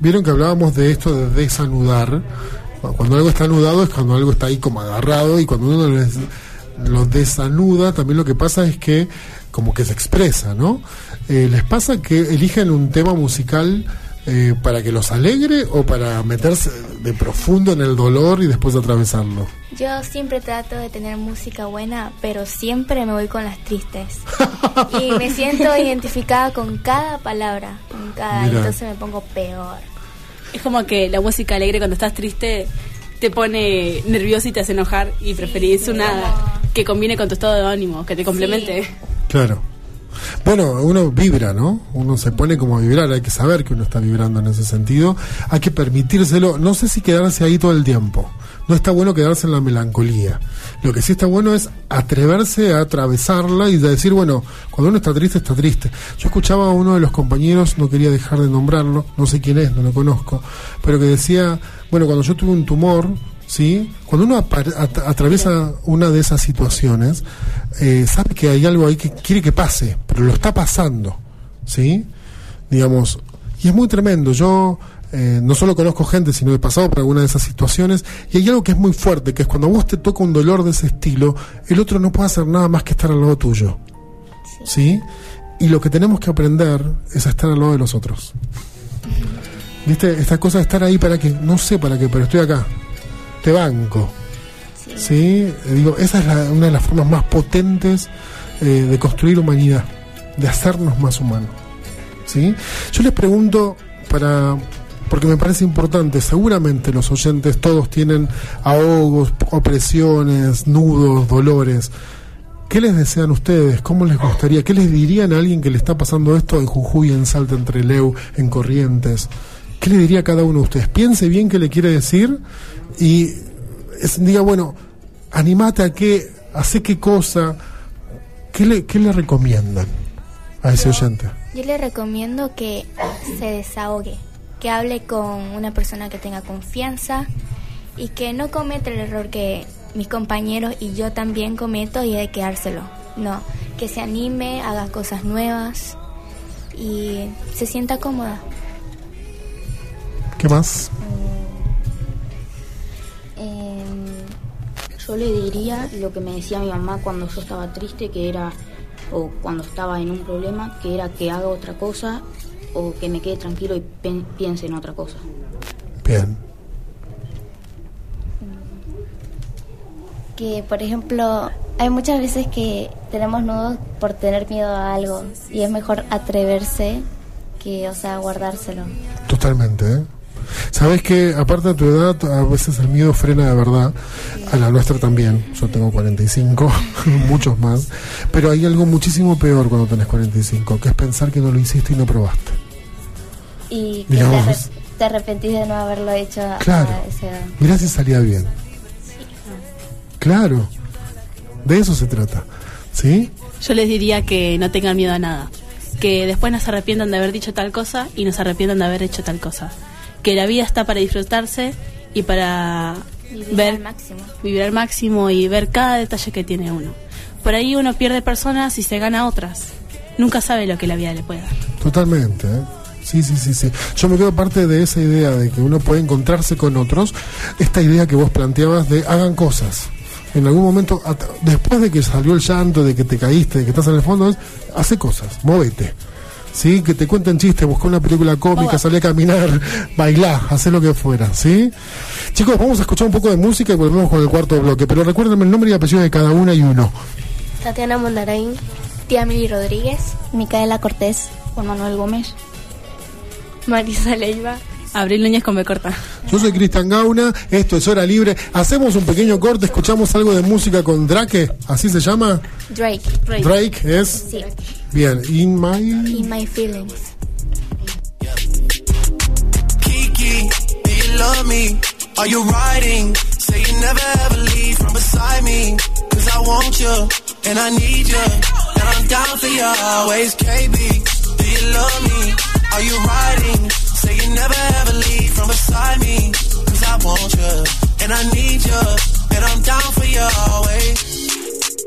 vieron que hablábamos de esto de desanudar. Cuando algo está anudado es cuando algo está ahí como agarrado y cuando uno lo, des- lo desanuda también lo que pasa es que como que se expresa, ¿no? Eh, ¿Les pasa que eligen un tema musical eh, para que los alegre o para meterse de profundo en el dolor y después atravesarlo? Yo siempre trato de tener música buena, pero siempre me voy con las tristes. <laughs> y me siento identificada con cada palabra, con cada, entonces me pongo peor. Es como que la música alegre cuando estás triste te pone nervioso y te hace enojar y preferís una que combine con tu estado de ánimo, que te complemente. Claro. Bueno, uno vibra, ¿no? Uno se pone como a vibrar, hay que saber que uno está vibrando en ese sentido, hay que permitírselo, no sé si quedarse ahí todo el tiempo, no está bueno quedarse en la melancolía, lo que sí está bueno es atreverse a atravesarla y de decir, bueno, cuando uno está triste, está triste. Yo escuchaba a uno de los compañeros, no quería dejar de nombrarlo, no sé quién es, no lo conozco, pero que decía, bueno, cuando yo tuve un tumor, ¿sí? Cuando uno atraviesa una de esas situaciones, eh, sabe que hay algo ahí que quiere que pase, pero lo está pasando, ¿sí? digamos, y es muy tremendo. Yo eh, no solo conozco gente, sino he pasado por alguna de esas situaciones, y hay algo que es muy fuerte, que es cuando a vos te toca un dolor de ese estilo, el otro no puede hacer nada más que estar al lado tuyo. ¿Sí? Y lo que tenemos que aprender es a estar al lado de los otros. ¿Viste? Esta cosa de estar ahí para que, no sé para qué, pero estoy acá. Te banco. ¿Sí? Digo, esa es la- una de las formas más potentes eh, de construir humanidad, de hacernos más humanos. ¿Sí? Yo les pregunto para porque me parece importante, seguramente los oyentes todos tienen ahogos, opresiones, nudos, dolores. ¿Qué les desean ustedes? ¿Cómo les gustaría? ¿Qué les dirían a alguien que le está pasando esto en Jujuy, en Salta, en Trelew, en Corrientes? ¿Qué le diría a cada uno de ustedes? Piense bien qué le quiere decir y es- diga, bueno, animate a qué, hace qué cosa, ¿qué le, qué le recomiendan a ese oyente? Yo le recomiendo que se desahogue, que hable con una persona que tenga confianza y que no cometa el error que mis compañeros y yo también cometo y de quedárselo. No, que se anime, haga cosas nuevas y se sienta cómoda. ¿Qué más? Em, yo le diría lo que me decía mi mamá cuando yo estaba triste, que era, o cuando estaba en un problema, que era que haga otra cosa o que me quede tranquilo y piense en otra cosa. Bien. que por ejemplo hay muchas veces que tenemos nudos por tener miedo a algo y es mejor atreverse que o sea guardárselo Totalmente, ¿eh? Sabes que aparte de tu edad, a veces el miedo frena de verdad, a la nuestra también. Yo tengo 45, <laughs> muchos más. Pero hay algo muchísimo peor cuando tenés 45, que es pensar que no lo hiciste y no probaste. y que te, Digamos. arre- te arrepentís de no haberlo hecho a- Claro. a esa edad. Mirá si salía bien. Claro, de eso se trata. ¿Sí? Yo les diría que no tengan miedo a nada. Que después no se arrepientan de haber dicho tal cosa y no se arrepientan de haber hecho tal cosa. Que la vida está para disfrutarse y para Vivir ver al máximo. vivir al máximo y ver cada detalle que tiene uno. Por ahí uno pierde personas y se gana otras. Nunca sabe lo que la vida le puede dar. Totalmente, ¿eh? Sí, sí, sí, sí. Yo me quedo parte de esa idea de que uno puede encontrarse con otros. Esta idea que vos planteabas de hagan cosas. En algún momento, después de que salió el llanto, de que te caíste, de que estás en el fondo, hace cosas, móvete. ¿Sí? Que te cuenten chistes, busca una película cómica, salí a caminar, <laughs> bailá, hacé lo que fuera, ¿sí? Chicos, vamos a escuchar un poco de música y volvemos con el cuarto bloque. Pero recuérdenme el nombre y apellido de cada una y uno. Tatiana Mondarain, Tía Mili Rodríguez, Micaela Cortés, Juan Manuel Gómez, Marisa Leiva. Abril Núñez con B corta. Yo soy Cristian Gauna, esto es Hora Libre. Hacemos un pequeño corte, escuchamos algo de música con Drake, ¿así se llama? Drake. Drake es. Sí. Bien, In My. In My Feelings. Kiki, do you love me? Are you riding? Say you never ever leave from beside me. Cause I want you, and I need you. And I'm down for you always, KB. Do you love me? Are you riding? Say you never ever leave from beside me. Cause I want you, and I need you. And I'm down for you always.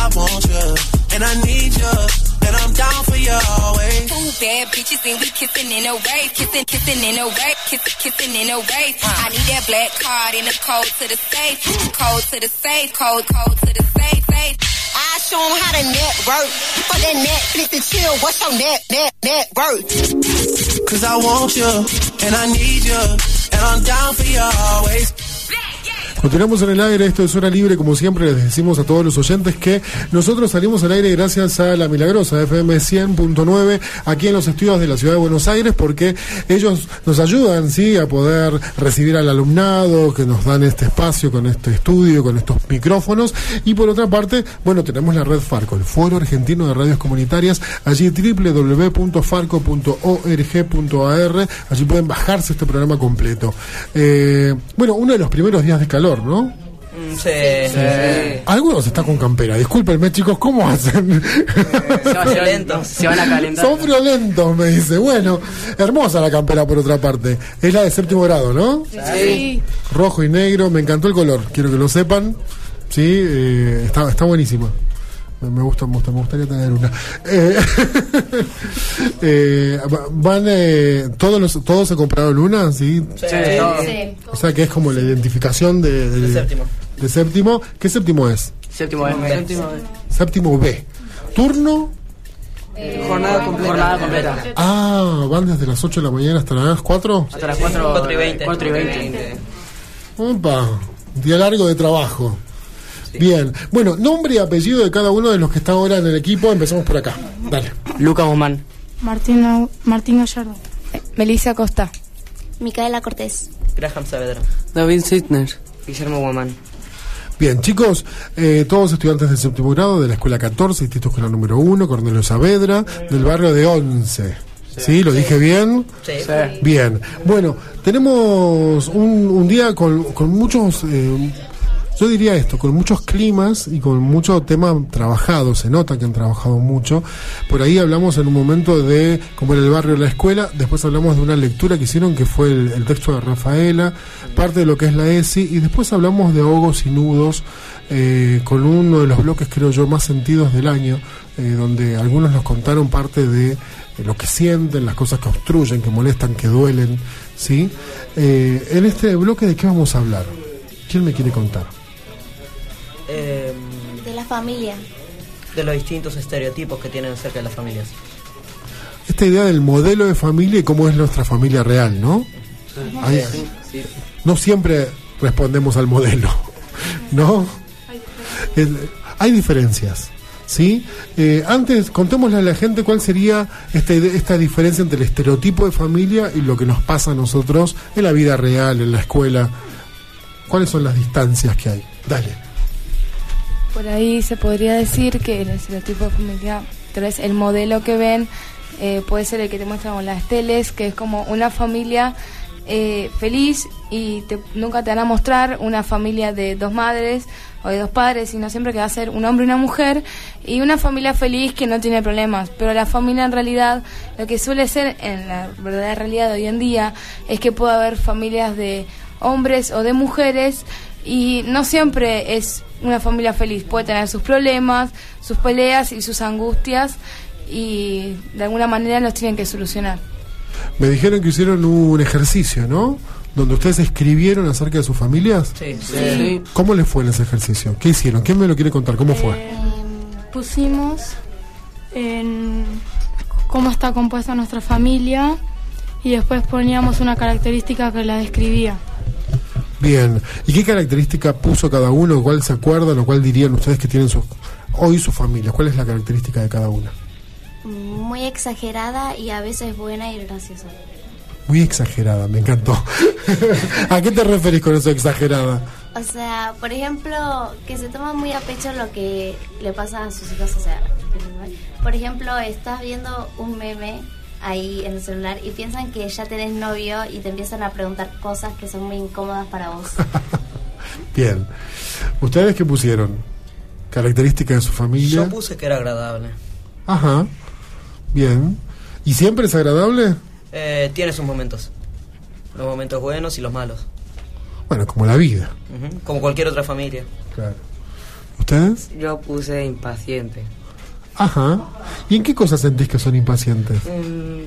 I want you, and I need you. And I'm down for you always. Two bad bitches and we kissing in a wave, kissing, kissing in a wave, kissing, kissing in a wave. I need that black card in the code to the safe, code to the safe, code, code to the safe, safe. I show 'em how to network. For that Netflix and chill, what's your net, net, net worth? Cause I want you, and I need you, and I'm down for you always. Continuamos en el aire, esto es hora libre, como siempre les decimos a todos los oyentes que nosotros salimos al aire gracias a La Milagrosa FM 100.9 aquí en los estudios de la ciudad de Buenos Aires porque ellos nos ayudan sí a poder recibir al alumnado, que nos dan este espacio con este estudio, con estos micrófonos y por otra parte, bueno, tenemos la red Farco, el Foro Argentino de Radios Comunitarias, allí www.farco.org.ar, allí pueden bajarse este programa completo. Eh, bueno, uno de los primeros días de calor, ¿no? Mm, Sí, Algunos están con campera, discúlpenme chicos, ¿cómo hacen? Son violentos. Se van a calentar. Son violentos, me dice. Bueno, hermosa la campera por otra parte. Es la de séptimo grado, ¿no? Sí. Rojo y negro, me encantó el color, quiero que lo sepan. Sí, eh, está, está buenísima. Me me gusta, me gusta, me gustaría tener una. Eh, <laughs> eh, va- van, eh, todos los, todos se compraron una, sí. Sí, todos. Sí. O sea que es como la identificación de, de- De séptimo. de séptimo. ¿Qué séptimo es? Séptimo B. Séptimo B. Turno. Jornada completa. Jornada completa. Ah, van desde las 8 de la mañana hasta las 4. Hasta las 4, y 20. 4 y 20. Opa, día largo de trabajo. Bien, bueno, nombre y apellido de cada uno de los que está ahora en el equipo. Empezamos por acá. Dale. Lucas Guzmán. Martina, Martín Gallardo. Melissa Costa. Micaela Cortés. Graham Saavedra. David Sittner. Guillermo Guamán. Bien, chicos, eh, todos estudiantes del séptimo grado de la escuela 14, Instituto Escolar número 1, Cornelio Saavedra, del barrio de 11. ¿Sí? ¿Lo dije bien? Sí. Bien. Bueno, tenemos un, un día con, con muchos, eh, yo diría esto, con muchos climas y con mucho tema trabajado. Se nota que han trabajado mucho. Por ahí hablamos en un momento de cómo era el barrio la escuela. Después hablamos de una lectura que hicieron que fue el, texto de Rafaela, parte de lo que es la ESI. Y después hablamos de ahogos y nudos eh, con uno de los bloques, creo yo, más sentidos del año, eh, donde algunos nos contaron parte de lo que sienten, las cosas que obstruyen, que molestan, que duelen. ¿sí? Eh, en este bloque, ¿de qué vamos a hablar? ¿Quién me quiere contar? Eh, De la familia. de los distintos estereotipos que tienen acerca de las familias. Esta idea del modelo de familia y cómo es nuestra familia real, ¿no? No siempre respondemos al modelo, <laughs> ¿no? El- hay diferencias, ¿sí? Eh, antes, contémosle a la gente cuál sería esta, esta diferencia entre el estereotipo de familia y lo que nos pasa a nosotros en la vida real, en la escuela. ¿Cuáles son las distancias que hay? Dale. Por ahí se podría decir que el estereotipo de familia, tal vez el modelo que ven eh, puede ser el que te muestran en las teles, que es como una familia eh, feliz y te- nunca te van a mostrar una familia de dos madres o de dos padres, sino siempre que va a ser un hombre y una mujer y una familia feliz que no tiene problemas. Pero la familia en realidad, lo que suele ser en la verdadera realidad de hoy en día, es que puede haber familias de hombres o de mujeres y no siempre es una familia feliz, puede tener sus problemas, sus peleas y sus angustias y de alguna manera los tienen que solucionar. Me dijeron que hicieron un ejercicio, ¿no? Donde ustedes escribieron acerca de sus familias. Sí, Sí. ¿Cómo les fue en ese ejercicio? ¿Qué hicieron? ¿Quién me lo quiere contar? ¿Cómo fue? pusimos en cómo está compuesta nuestra familia y después poníamos una característica que la describía. Bien. ¿Y qué característica puso cada uno? ¿Cuál se acuerdan o cuál dirían ustedes que tienen su, hoy su familia? ¿Cuál es la característica de cada una? Muy exagerada y a veces buena y graciosa. Muy exagerada, me encantó. <laughs> ¿A qué te referís con eso exagerada? O sea, por ejemplo, que se toma muy a pecho lo que le pasa a sus hijos. O sea, por ejemplo, estás viendo un meme ahí en el celular y piensan que ya tenés novio y te empiezan a preguntar cosas que son muy incómodas para vos. <laughs> Bien. ¿Ustedes qué pusieron? ¿Características de su familia? Yo puse que era agradable. Ajá. Bien. ¿Y siempre es agradable? Eh, tiene sus momentos. Los momentos buenos y los malos. Bueno, como la vida. Ujú, Como cualquier otra familia. Claro. ¿Ustedes? Yo puse impaciente. Ajá. ¿Y en qué cosas sentís que son impacientes? Mm,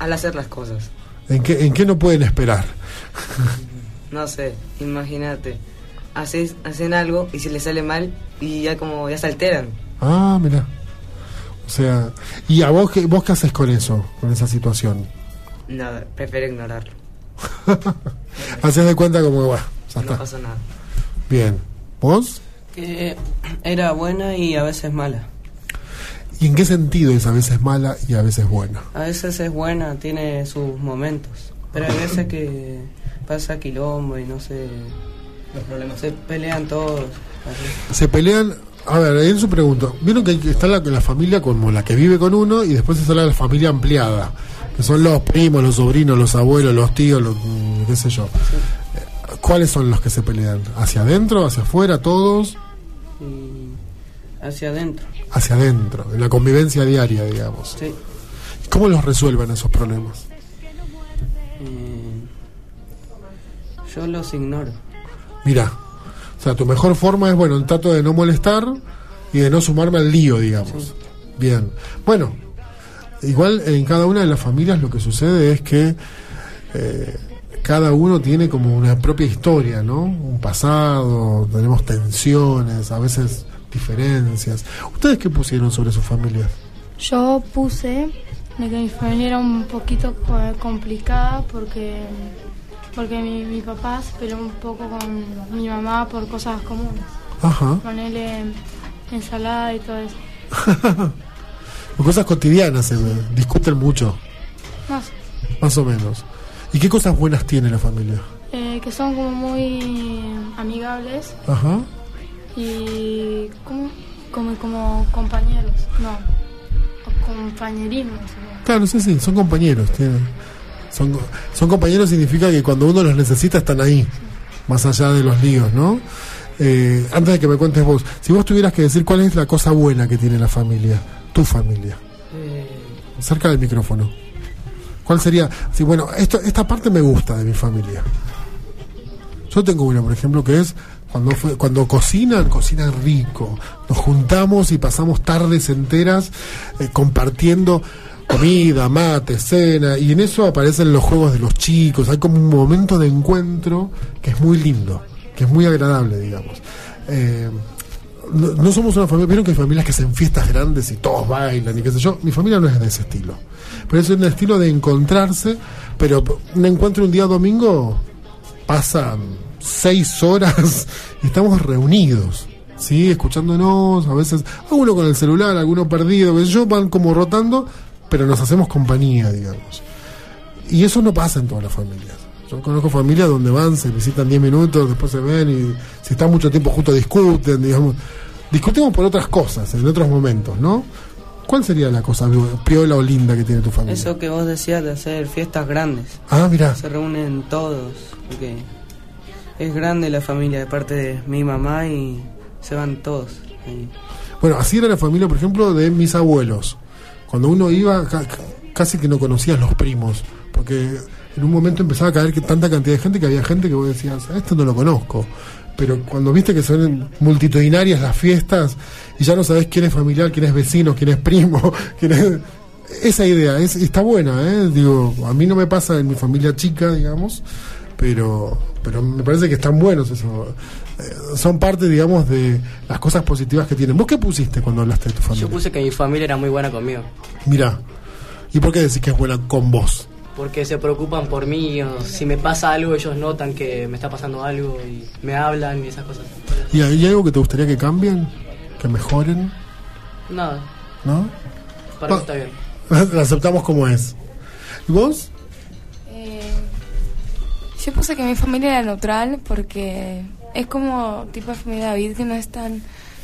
al hacer las cosas. ¿En qué, en qué no pueden esperar? No sé, imagínate. Haces, hacen algo y se les sale mal y ya como ya se alteran. Ah, mira. O sea, ¿y a vos qué, vos qué haces con eso, con esa situación? Nada, prefiero ignorarlo. <laughs> Haces de cuenta como, bueno, ya No está. pasa nada. Bien. ¿Vos? Que era buena y a veces mala. ¿Y en qué sentido es a veces mala y a veces buena? A veces es buena, tiene sus momentos. Pero hay veces que pasa quilombo y no sé. Los problemas. Se pelean todos. así. Se pelean. A ver, ahí su pregunto. Vieron que está la, la familia como la que vive con uno y después está la familia ampliada, que son los primos, los sobrinos, los abuelos, los tíos, los, mm, qué sé yo. Eh, ¿Cuáles son los que se pelean? ¿Hacia adentro, hacia afuera, todos? Y hacia adentro. Hacia adentro, en la convivencia diaria, digamos. Sí. ¿Cómo los resuelven esos problemas? Eh, yo los ignoro. Mira, o sea, tu mejor forma es, bueno, trato de no molestar y de no sumarme al lío, digamos. Bien. Bueno, igual en cada una de las familias lo que sucede es que eh, cada uno tiene como una propia historia, ¿no? Un pasado, tenemos tensiones, a veces diferencias. ¿Ustedes qué pusieron sobre sus familias? Yo puse de que mi familia era un poquito eh, complicada porque porque mi, mi papá se peleó un poco con mi mamá por cosas comunes. Ajá. Ponerle ensalada y todo eso. <laughs> Por cosas cotidianas se ve, discuten mucho, Más, más o menos. ¿Y qué cosas buenas tiene la familia? eh, que son como muy amigables Ajá. Y como, como, como compañeros, no. ¿no? Claro, sí, sí, son compañeros. Tienen, son, son compañeros significa que cuando uno los necesita están ahí, más allá de los líos, ¿no? Eh, antes de que me cuentes vos, si vos tuvieras que decir cuál es la cosa buena que tiene la familia, tu familia, Eh, cerca del micrófono. ¿Cuál sería? Sí, bueno, esto, esta parte me gusta de mi familia. Yo tengo una, por ejemplo, que es cuando fue, cuando cocinan, cocinan rico. Nos juntamos y pasamos tardes enteras eh, compartiendo comida, mate, cena, y en eso aparecen los juegos de los chicos. Hay como un momento de encuentro que es muy lindo, que es muy agradable, digamos. Eh, no, somos una familia, vieron que hay familias que hacen fiestas grandes y todos bailan y qué sé yo. Mi familia no es de ese estilo. Pero es un estilo de encontrarse, pero un encuentro un día domingo pasan seis horas y <laughs> estamos reunidos. ¿Sí? Escuchándonos, a veces, alguno con el celular, alguno perdido, sé yo, van como rotando, pero nos hacemos compañía, digamos. Y eso no pasa en todas las familias. Yo conozco familias donde van, se visitan 10 minutos, después se ven y si están mucho tiempo juntos discuten, digamos. Discutimos por otras cosas, en otros momentos, ¿no? ¿Cuál sería la cosa piola o linda que tiene tu familia? eso que vos decías de hacer fiestas grandes. Ah, mira. Se reúnen todos. Porque es grande la familia de parte de mi mamá y se van todos. ahí. Bueno, así era la familia, por ejemplo, de mis abuelos. Cuando uno iba, ca- ca- casi que no conocías los primos, porque en un momento empezaba a caer que tanta cantidad de gente que había gente que vos decías, "A esto no lo conozco. Pero cuando viste que son multitudinarias las fiestas y ya no sabes quién es familiar, quién es vecino, quién es primo, <laughs> quién es... Esa idea es, está buena, ¿eh? Digo, a mí no me pasa en mi familia chica, digamos, pero, pero me parece que están buenos eso. Eh, son parte, digamos, de las cosas positivas que tienen. ¿Vos qué pusiste cuando hablaste de tu familia? Yo puse que mi familia era muy buena conmigo. Mira, ¿y por qué decís que es buena con vos? Porque se preocupan por mí, o si me pasa algo, ellos notan que me está pasando algo y me hablan y esas cosas. ¿Y hay algo que te gustaría que cambien? ¿Que mejoren? Nada, ¿No? para mí está bien. <laughs> La aceptamos como es. ¿Y vos? Yo puse que mi familia era neutral porque es como tipo de familia de David que no es tan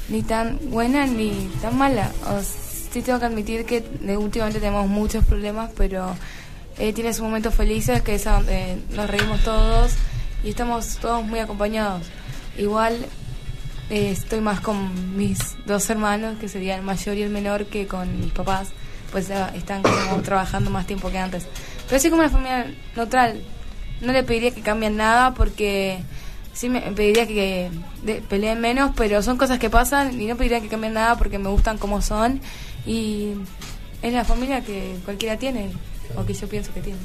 ni tan buena ni tan mala. O sí tengo que admitir que últimamente tenemos muchos problemas, pero eh, tiene sus momentos felices que es donde nos reímos todos y estamos todos muy acompañados. Igual eh, estoy más con mis dos hermanos, que serían el mayor y el menor, que con mis papás, pues eh, están como trabajando más tiempo que antes. Pero así como una familia neutral, no le pediría que cambien nada porque sí me pediría que de- peleen menos, pero son cosas que pasan y no pediría que cambien nada porque me gustan como son y es la familia que cualquiera tiene o que yo pienso que tiene.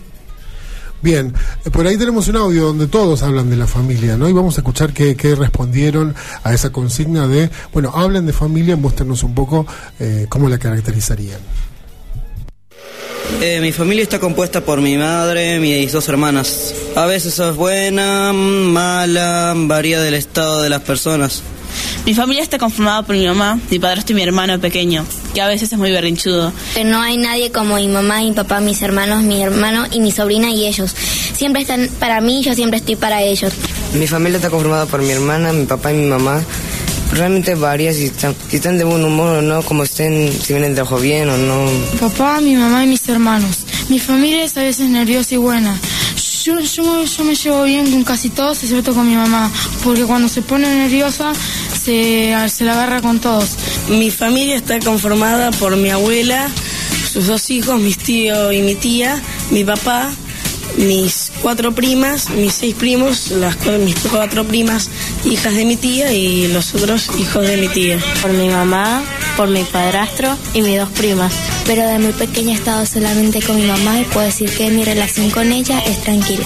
Bien, eh, por ahí tenemos un audio donde todos hablan de la familia, ¿no? Y vamos a escuchar qué, qué respondieron a esa consigna de, bueno, hablen de familia, muéstrenos un poco eh, cómo la caracterizarían. Eh, mi familia está compuesta por mi madre, mis dos hermanas. A veces es buena, mala, varía del estado de las personas. Mi familia está conformada por mi mamá, mi padrastro y mi hermano pequeño, que a veces es muy berrinchudo. Que no hay nadie como mi mamá, mi papá, mis hermanos, mi hermano y mi sobrina y ellos. Siempre están para mí y yo siempre estoy para ellos. Mi familia está conformada por mi hermana, mi papá y mi mamá. Realmente varía si están, si están de buen humor o no, como estén, si vienen de ojo bien o no. Papá, mi mamá y mis hermanos. Mi familia es a veces nerviosa y buena. Yo, yo, yo me llevo bien con casi todos, excepto con mi mamá, porque cuando se pone nerviosa se, se la agarra con todos. Mi familia está conformada por mi abuela, sus dos hijos, mis tíos y mi tía, mi papá, mis cuatro primas, mis seis primos, las, mis cuatro primas, hijas de mi tía y los otros hijos de mi tía. Por mi mamá, por mi padrastro y mis dos primas. Pero de muy pequeña he estado solamente con mi mamá y puedo decir que mi relación con ella es tranquila.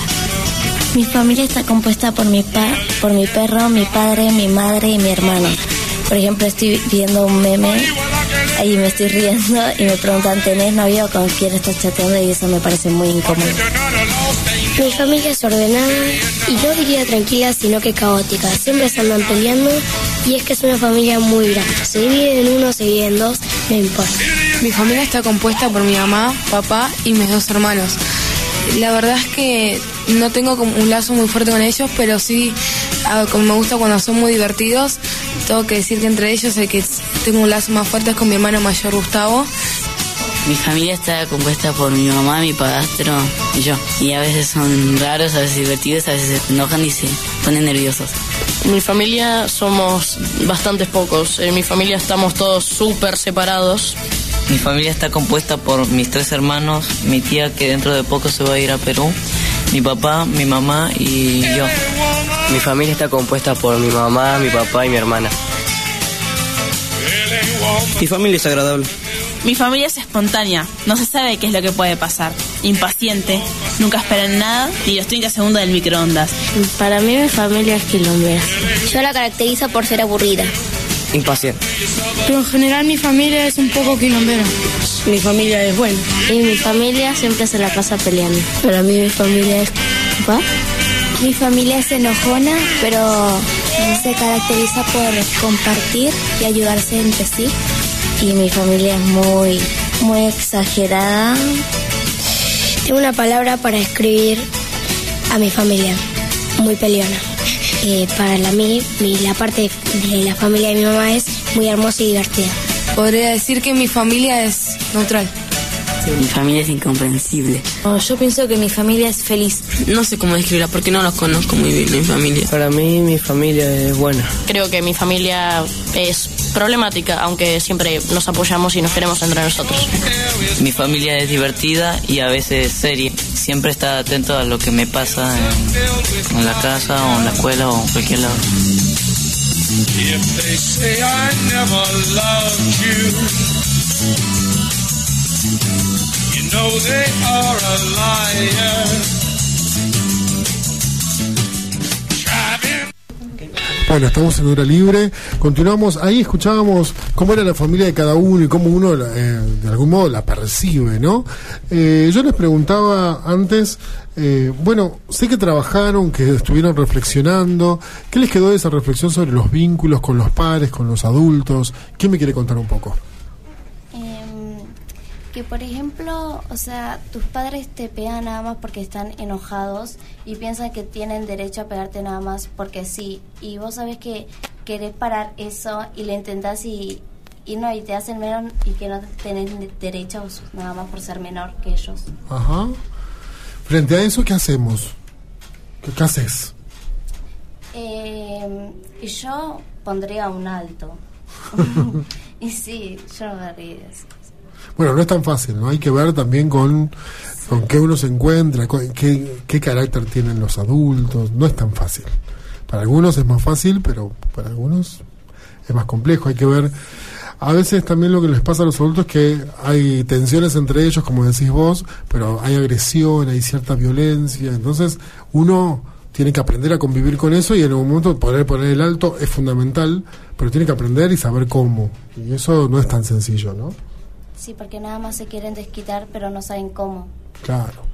Mi familia está compuesta por mi, pa por mi perro, mi padre, mi madre y mi hermano. Por ejemplo, estoy viendo un meme y me estoy riendo y me preguntan, ¿tenés novio con quién estás chateando? Y eso me parece muy incómodo. Mi familia es ordenada y yo diría tranquila, sino que caótica. Siempre se andan peleando y es que es una familia muy grande. Se divide en uno, se divide en dos, no importa. Mi familia está compuesta por mi mamá, papá y mis dos hermanos. La verdad es que no tengo como un lazo muy fuerte con ellos, pero sí, como me gusta cuando son muy divertidos, tengo que decir que entre ellos el que tengo un lazo más fuerte es con mi hermano mayor Gustavo. Mi familia está compuesta por mi mamá, mi padrastro y yo. Y a veces son raros, a veces divertidos, a veces se enojan y se ponen nerviosos. Mi familia somos bastantes pocos. En mi familia estamos todos súper separados. Mi familia está compuesta por mis tres hermanos, mi tía que dentro de poco se va a ir a Perú, mi papá, mi mamá y yo. Mi familia está compuesta por mi mamá, mi papá y mi hermana. Mi familia es agradable. Mi familia es espontánea, no se sabe qué es lo que puede pasar. Impaciente, nunca esperan nada ni los 30 segundos del microondas. Para mí mi familia es quilombera. Yo la caracterizo por ser aburrida. Impaciente. Pero en general mi familia es un poco quilombera. Mi familia es buena. Y mi familia siempre se la pasa peleando. Para mí mi familia es papá. Mi familia es enojona, pero se caracteriza por compartir y ayudarse entre sí. Y mi familia es muy, muy exagerada. Tengo una palabra para escribir a mi familia, muy peleona. Eh, para la, mí, mi- la parte de la familia de mi mamá es muy hermosa y divertida. Podría decir que mi familia es neutral. Mi familia es incomprensible. Yo pienso que mi familia es feliz. No sé cómo describirla porque no los conozco muy bien, mi familia. Para mí mi familia es buena. Creo que mi familia es problemática, aunque siempre nos apoyamos y nos queremos entre nosotros. Mi familia es divertida y a veces seria. Siempre está atento a lo que me pasa en, en la casa o en la escuela o en cualquier lado. If they Bueno, estamos en hora libre. Continuamos. Ahí escuchábamos cómo era la familia de cada uno y cómo uno eh, de algún modo la percibe, ¿no? Eh, yo les preguntaba antes, eh, bueno, sé que trabajaron, que estuvieron reflexionando. ¿Qué les quedó de esa reflexión sobre los vínculos con los padres, con los adultos? ¿Quién me quiere contar un poco? Que por ejemplo, o sea, tus padres te pegan nada más porque están enojados y piensan que tienen derecho a pegarte nada más porque sí. Y vos sabes que querés parar eso y lo intentás y, y no, y te hacen menos y que no tenés derechos nada más por ser menor que ellos. Ajá. Frente a eso, ¿qué hacemos? ¿Qué, qué haces? Y yo pondría un alto. <laughs> <laughs> y sí, yo no me río de eso. Bueno, no es tan fácil, ¿no? Hay que ver también con, con qué uno se encuentra, con qué, qué carácter tienen los adultos. No es tan fácil. Para algunos es más fácil, pero para algunos es más complejo. Hay que ver. A veces también lo que les pasa a los adultos es que hay tensiones entre ellos, como decís vos, pero hay agresión, hay cierta violencia. Entonces, uno tiene que aprender a convivir con eso y en algún momento poder poner el alto es fundamental, pero tiene que aprender y saber cómo. Y eso no es tan sencillo, ¿no? Sí, porque nada más se quieren desquitar, pero no saben cómo. Claro.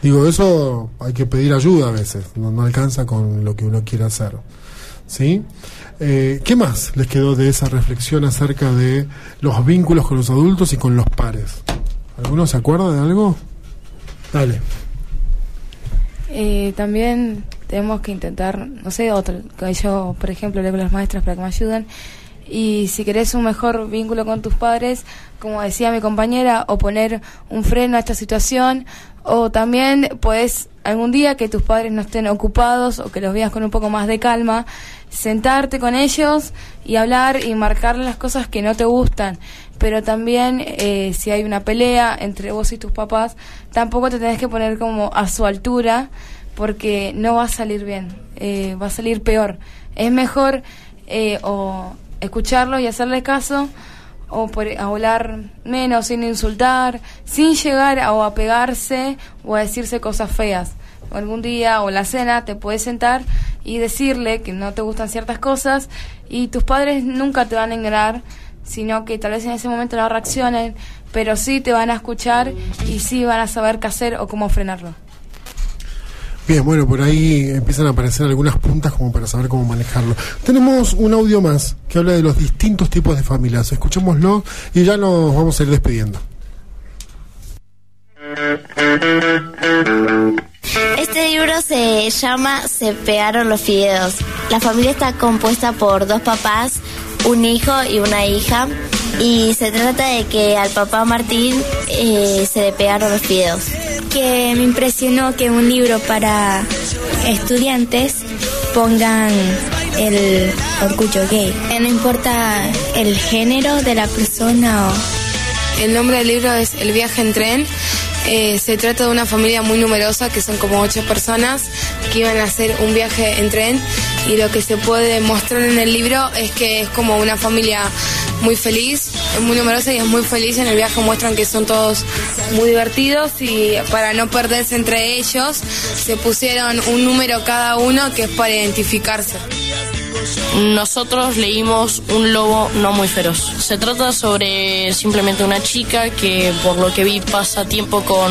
Digo, eso hay que pedir ayuda a veces, no, no alcanza con lo que uno quiere hacer. ¿Sí? Eh, ¿Qué más les quedó de esa reflexión acerca de los vínculos con los adultos y con los pares? ¿Alguno se acuerda de algo? Dale. Eh, también tenemos que intentar, no sé, otro, que yo, por ejemplo, leo con las maestras para que me ayuden. Y si querés un mejor vínculo con tus padres, como decía mi compañera, o poner un freno a esta situación, o también puedes algún día que tus padres no estén ocupados o que los veas con un poco más de calma, sentarte con ellos y hablar y marcar las cosas que no te gustan. Pero también eh, si hay una pelea entre vos y tus papás, tampoco te tenés que poner como a su altura porque no va a salir bien, eh, va a salir peor. Es mejor eh, o escucharlo y hacerle caso o por, hablar menos, sin insultar, sin llegar a, o a pegarse o a decirse cosas feas. Algún día o la cena te puedes sentar y decirle que no te gustan ciertas cosas y tus padres nunca te van a ignorar, sino que tal vez en ese momento no reaccionen, pero sí te van a escuchar y sí van a saber qué hacer o cómo frenarlo. Bien, bueno, por ahí empiezan a aparecer algunas puntas como para saber cómo manejarlo. Tenemos un audio más que habla de los distintos tipos de familias. Escuchémoslo y ya nos vamos a ir despidiendo. Este libro se llama Se pegaron los fideos. La familia está compuesta por dos papás, un hijo y una hija. Y se trata de que al papá Martín eh, se le pegaron los fideos. Que me impresionó que un libro para estudiantes pongan el orgullo gay. Que no importa el género de la persona o... El nombre del libro es El viaje en tren. Eh, se trata de una familia muy numerosa, que son como ocho personas, que iban a hacer un viaje en tren. Y lo que se puede mostrar en el libro es que es como una familia muy feliz, muy numerosa y es muy feliz. En el viaje muestran que son todos muy divertidos y para no perderse entre ellos, se pusieron un número cada uno que es para identificarse. Nosotros leímos Un lobo no muy feroz. Se trata sobre simplemente una chica que por lo que vi pasa tiempo con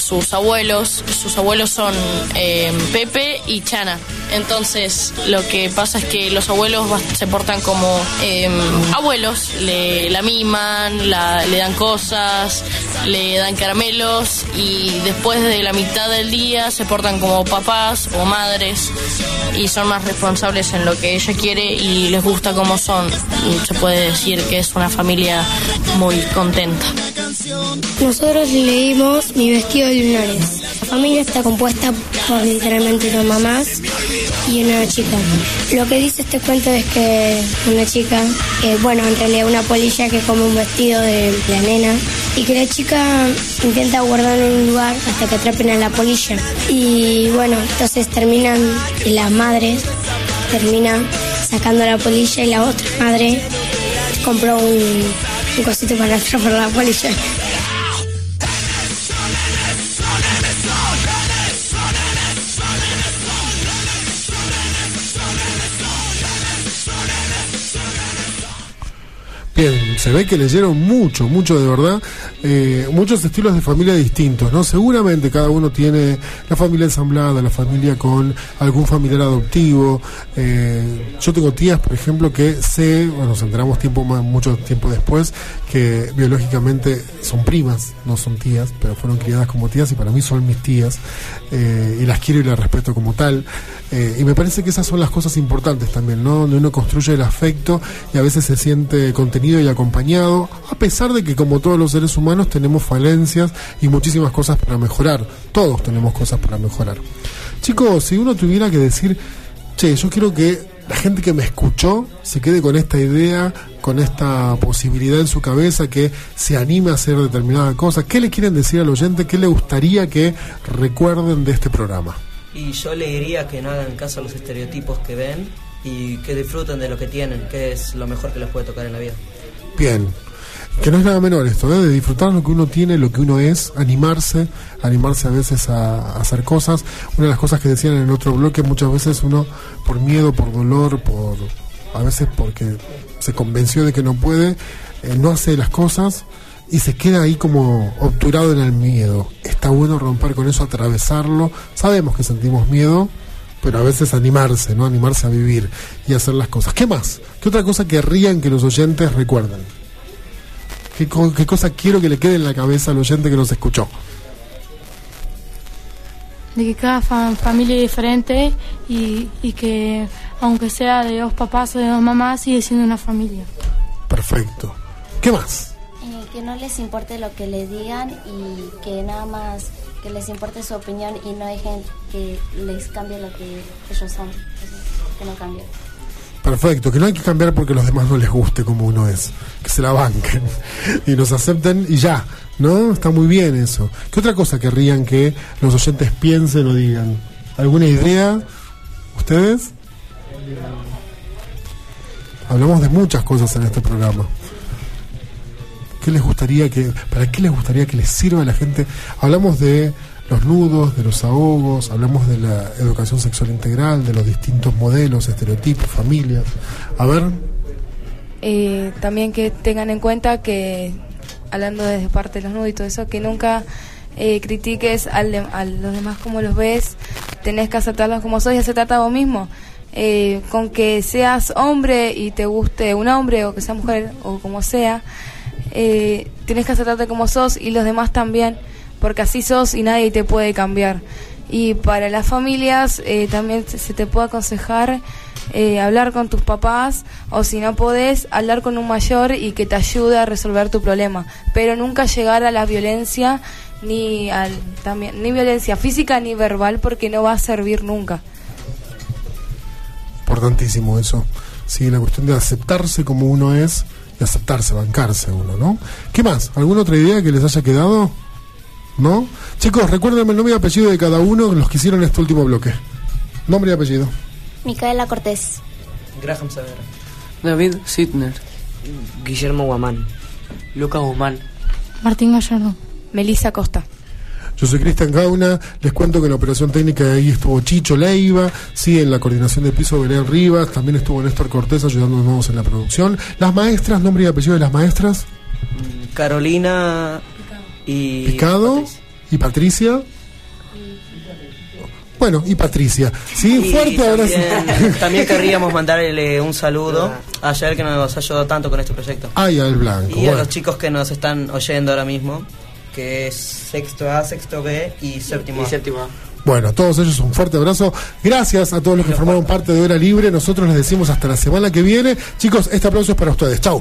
sus abuelos. Sus abuelos son eh, Pepe y Chana. Entonces lo que pasa es que los abuelos se portan como eh, abuelos, le, la miman, le dan cosas, le dan caramelos y después de la mitad del día se portan como papás o madres y son más responsables en lo que ella quiere y les gusta como son. Se puede decir que es una familia muy contenta. Nosotros leímos Mi vestido de lunares. La familia está compuesta por literalmente dos mamás y una chica. Lo que dice este cuento es que una chica, bueno, en realidad una polilla que come un vestido de la nena y que la chica intenta guardarlo en un lugar hasta que atrapen a la polilla. Y bueno, entonces terminan, las madres terminan sacando la polilla y la otra madre compró un, un cosito para <laughs> atrapar la polilla. Se ve que leyeron mucho, mucho de verdad, eh, muchos estilos de familia distintos, ¿no? Seguramente cada uno tiene la familia ensamblada, la familia con algún familiar adoptivo. eh, yo tengo tías, por ejemplo, que sé, bueno, nos enteramos tiempo más, mucho tiempo después, que biológicamente son primas, no son tías, pero fueron criadas como tías y para mí son mis tías, eh, y las quiero y las respeto como tal. Eh, y me parece que esas son las cosas importantes también, ¿no? Donde uno construye el afecto y a veces se siente contenido y acompañado, a pesar de que como todos los seres humanos tenemos falencias y muchísimas cosas para mejorar. Todos tenemos cosas para mejorar. Chicos, si uno tuviera que decir, che, yo quiero que la gente que me escuchó se quede con esta idea, con esta posibilidad en su cabeza, que se anime a hacer determinada cosa, ¿qué le quieren decir al oyente? ¿Qué le gustaría que recuerden de este programa? Y yo le diría que no hagan caso a los estereotipos que ven y que disfruten de lo que tienen, que es lo mejor que les puede tocar en la vida. Bien. Que no es nada menor esto, ¿eh? de disfrutar lo que uno tiene, lo que uno es, animarse, animarse a veces a, hacer cosas. Una de las cosas que decían en el otro bloque, muchas veces uno, por miedo, por dolor, por a veces porque se convenció de que no puede, eh, no hace las cosas y se queda ahí como obturado en el miedo. Está bueno romper con eso, atravesarlo. Sabemos que sentimos miedo, pero a veces animarse, ¿no? Animarse a vivir y hacer las cosas. ¿Qué más? ¿Qué otra cosa querrían que los oyentes recuerden? ¿Qué, co- qué cosa quiero que le quede en la cabeza al oyente que nos escuchó? de que cada fa- familia es diferente y, y que aunque sea de dos papás o de dos mamás, sigue siendo una familia. Perfecto. ¿Qué más? Que no les importe lo que les digan y que nada más que les importe su opinión y no dejen que les cambie lo que ellos son. Que no cambie. Perfecto, que no hay que cambiar porque los demás no les guste como uno es, que se la banquen <laughs> y nos acepten y ya, ¿no? Está muy bien eso. ¿Qué otra cosa querrían que los oyentes piensen o digan? ¿Alguna idea? ¿Ustedes? Hablamos de muchas cosas en este programa. ¿Qué les gustaría que, para qué les gustaría que les sirva a la gente? Hablamos de los nudos, de los ahogos, hablamos de la educación sexual integral, de los distintos modelos, estereotipos, familias. A ver, Eh, también que tengan en cuenta que, hablando desde parte de los nudos y todo eso, que nunca eh, critiques al de- a los demás como los ves, tenés que aceptarlos como sos y aceptarte a vos mismo. Eh, con que seas hombre y te guste un hombre o que sea mujer o como sea, eh, tienes que aceptarte como sos y los demás también, porque así sos y nadie te puede cambiar. Y para las familias eh, también se se te puede aconsejar eh, hablar con tus papás o si no podés, hablar con un mayor y que te ayude a resolver tu problema. Pero nunca llegar a la violencia ni al también ni violencia física ni verbal porque no va a servir nunca. importantísimo eso. Sí, la cuestión de aceptarse como uno es aceptarse, bancarse uno, ¿no? ¿Qué más? ¿Alguna otra idea que les haya quedado? ¿No? Chicos, recuérdenme el nombre y apellido de cada uno, los que hicieron este último bloque. Nombre y apellido. Micaela Cortés. Graham Savera. David Sidner. Guillermo Guamán. Luca Guzmán. Martín Gallardo. Melissa Costa. Yo soy Cristian Gauna, les cuento que en la operación técnica ahí estuvo Chicho Leiva, sí, en la coordinación de piso Belén Rivas, también estuvo Néstor Cortés ayudándonos en la producción. Las maestras, nombre y apellido de las maestras, Carolina y Picado y Patricia. Bueno, y Patricia. Sí, Y fuerte abrazo. también, <laughs> también querríamos mandarle un saludo a Yael que nos ayudó tanto con este proyecto. Ay, al blanco. Y a los chicos que nos están oyendo ahora mismo, que es sexto A, sexto B y séptimo A. Y séptimo A. Bueno, a todos ellos un fuerte abrazo. Gracias a todos los que formaron parte de Hora Libre. Nosotros les decimos hasta la semana que viene. Chicos, este aplauso es para ustedes. Chau.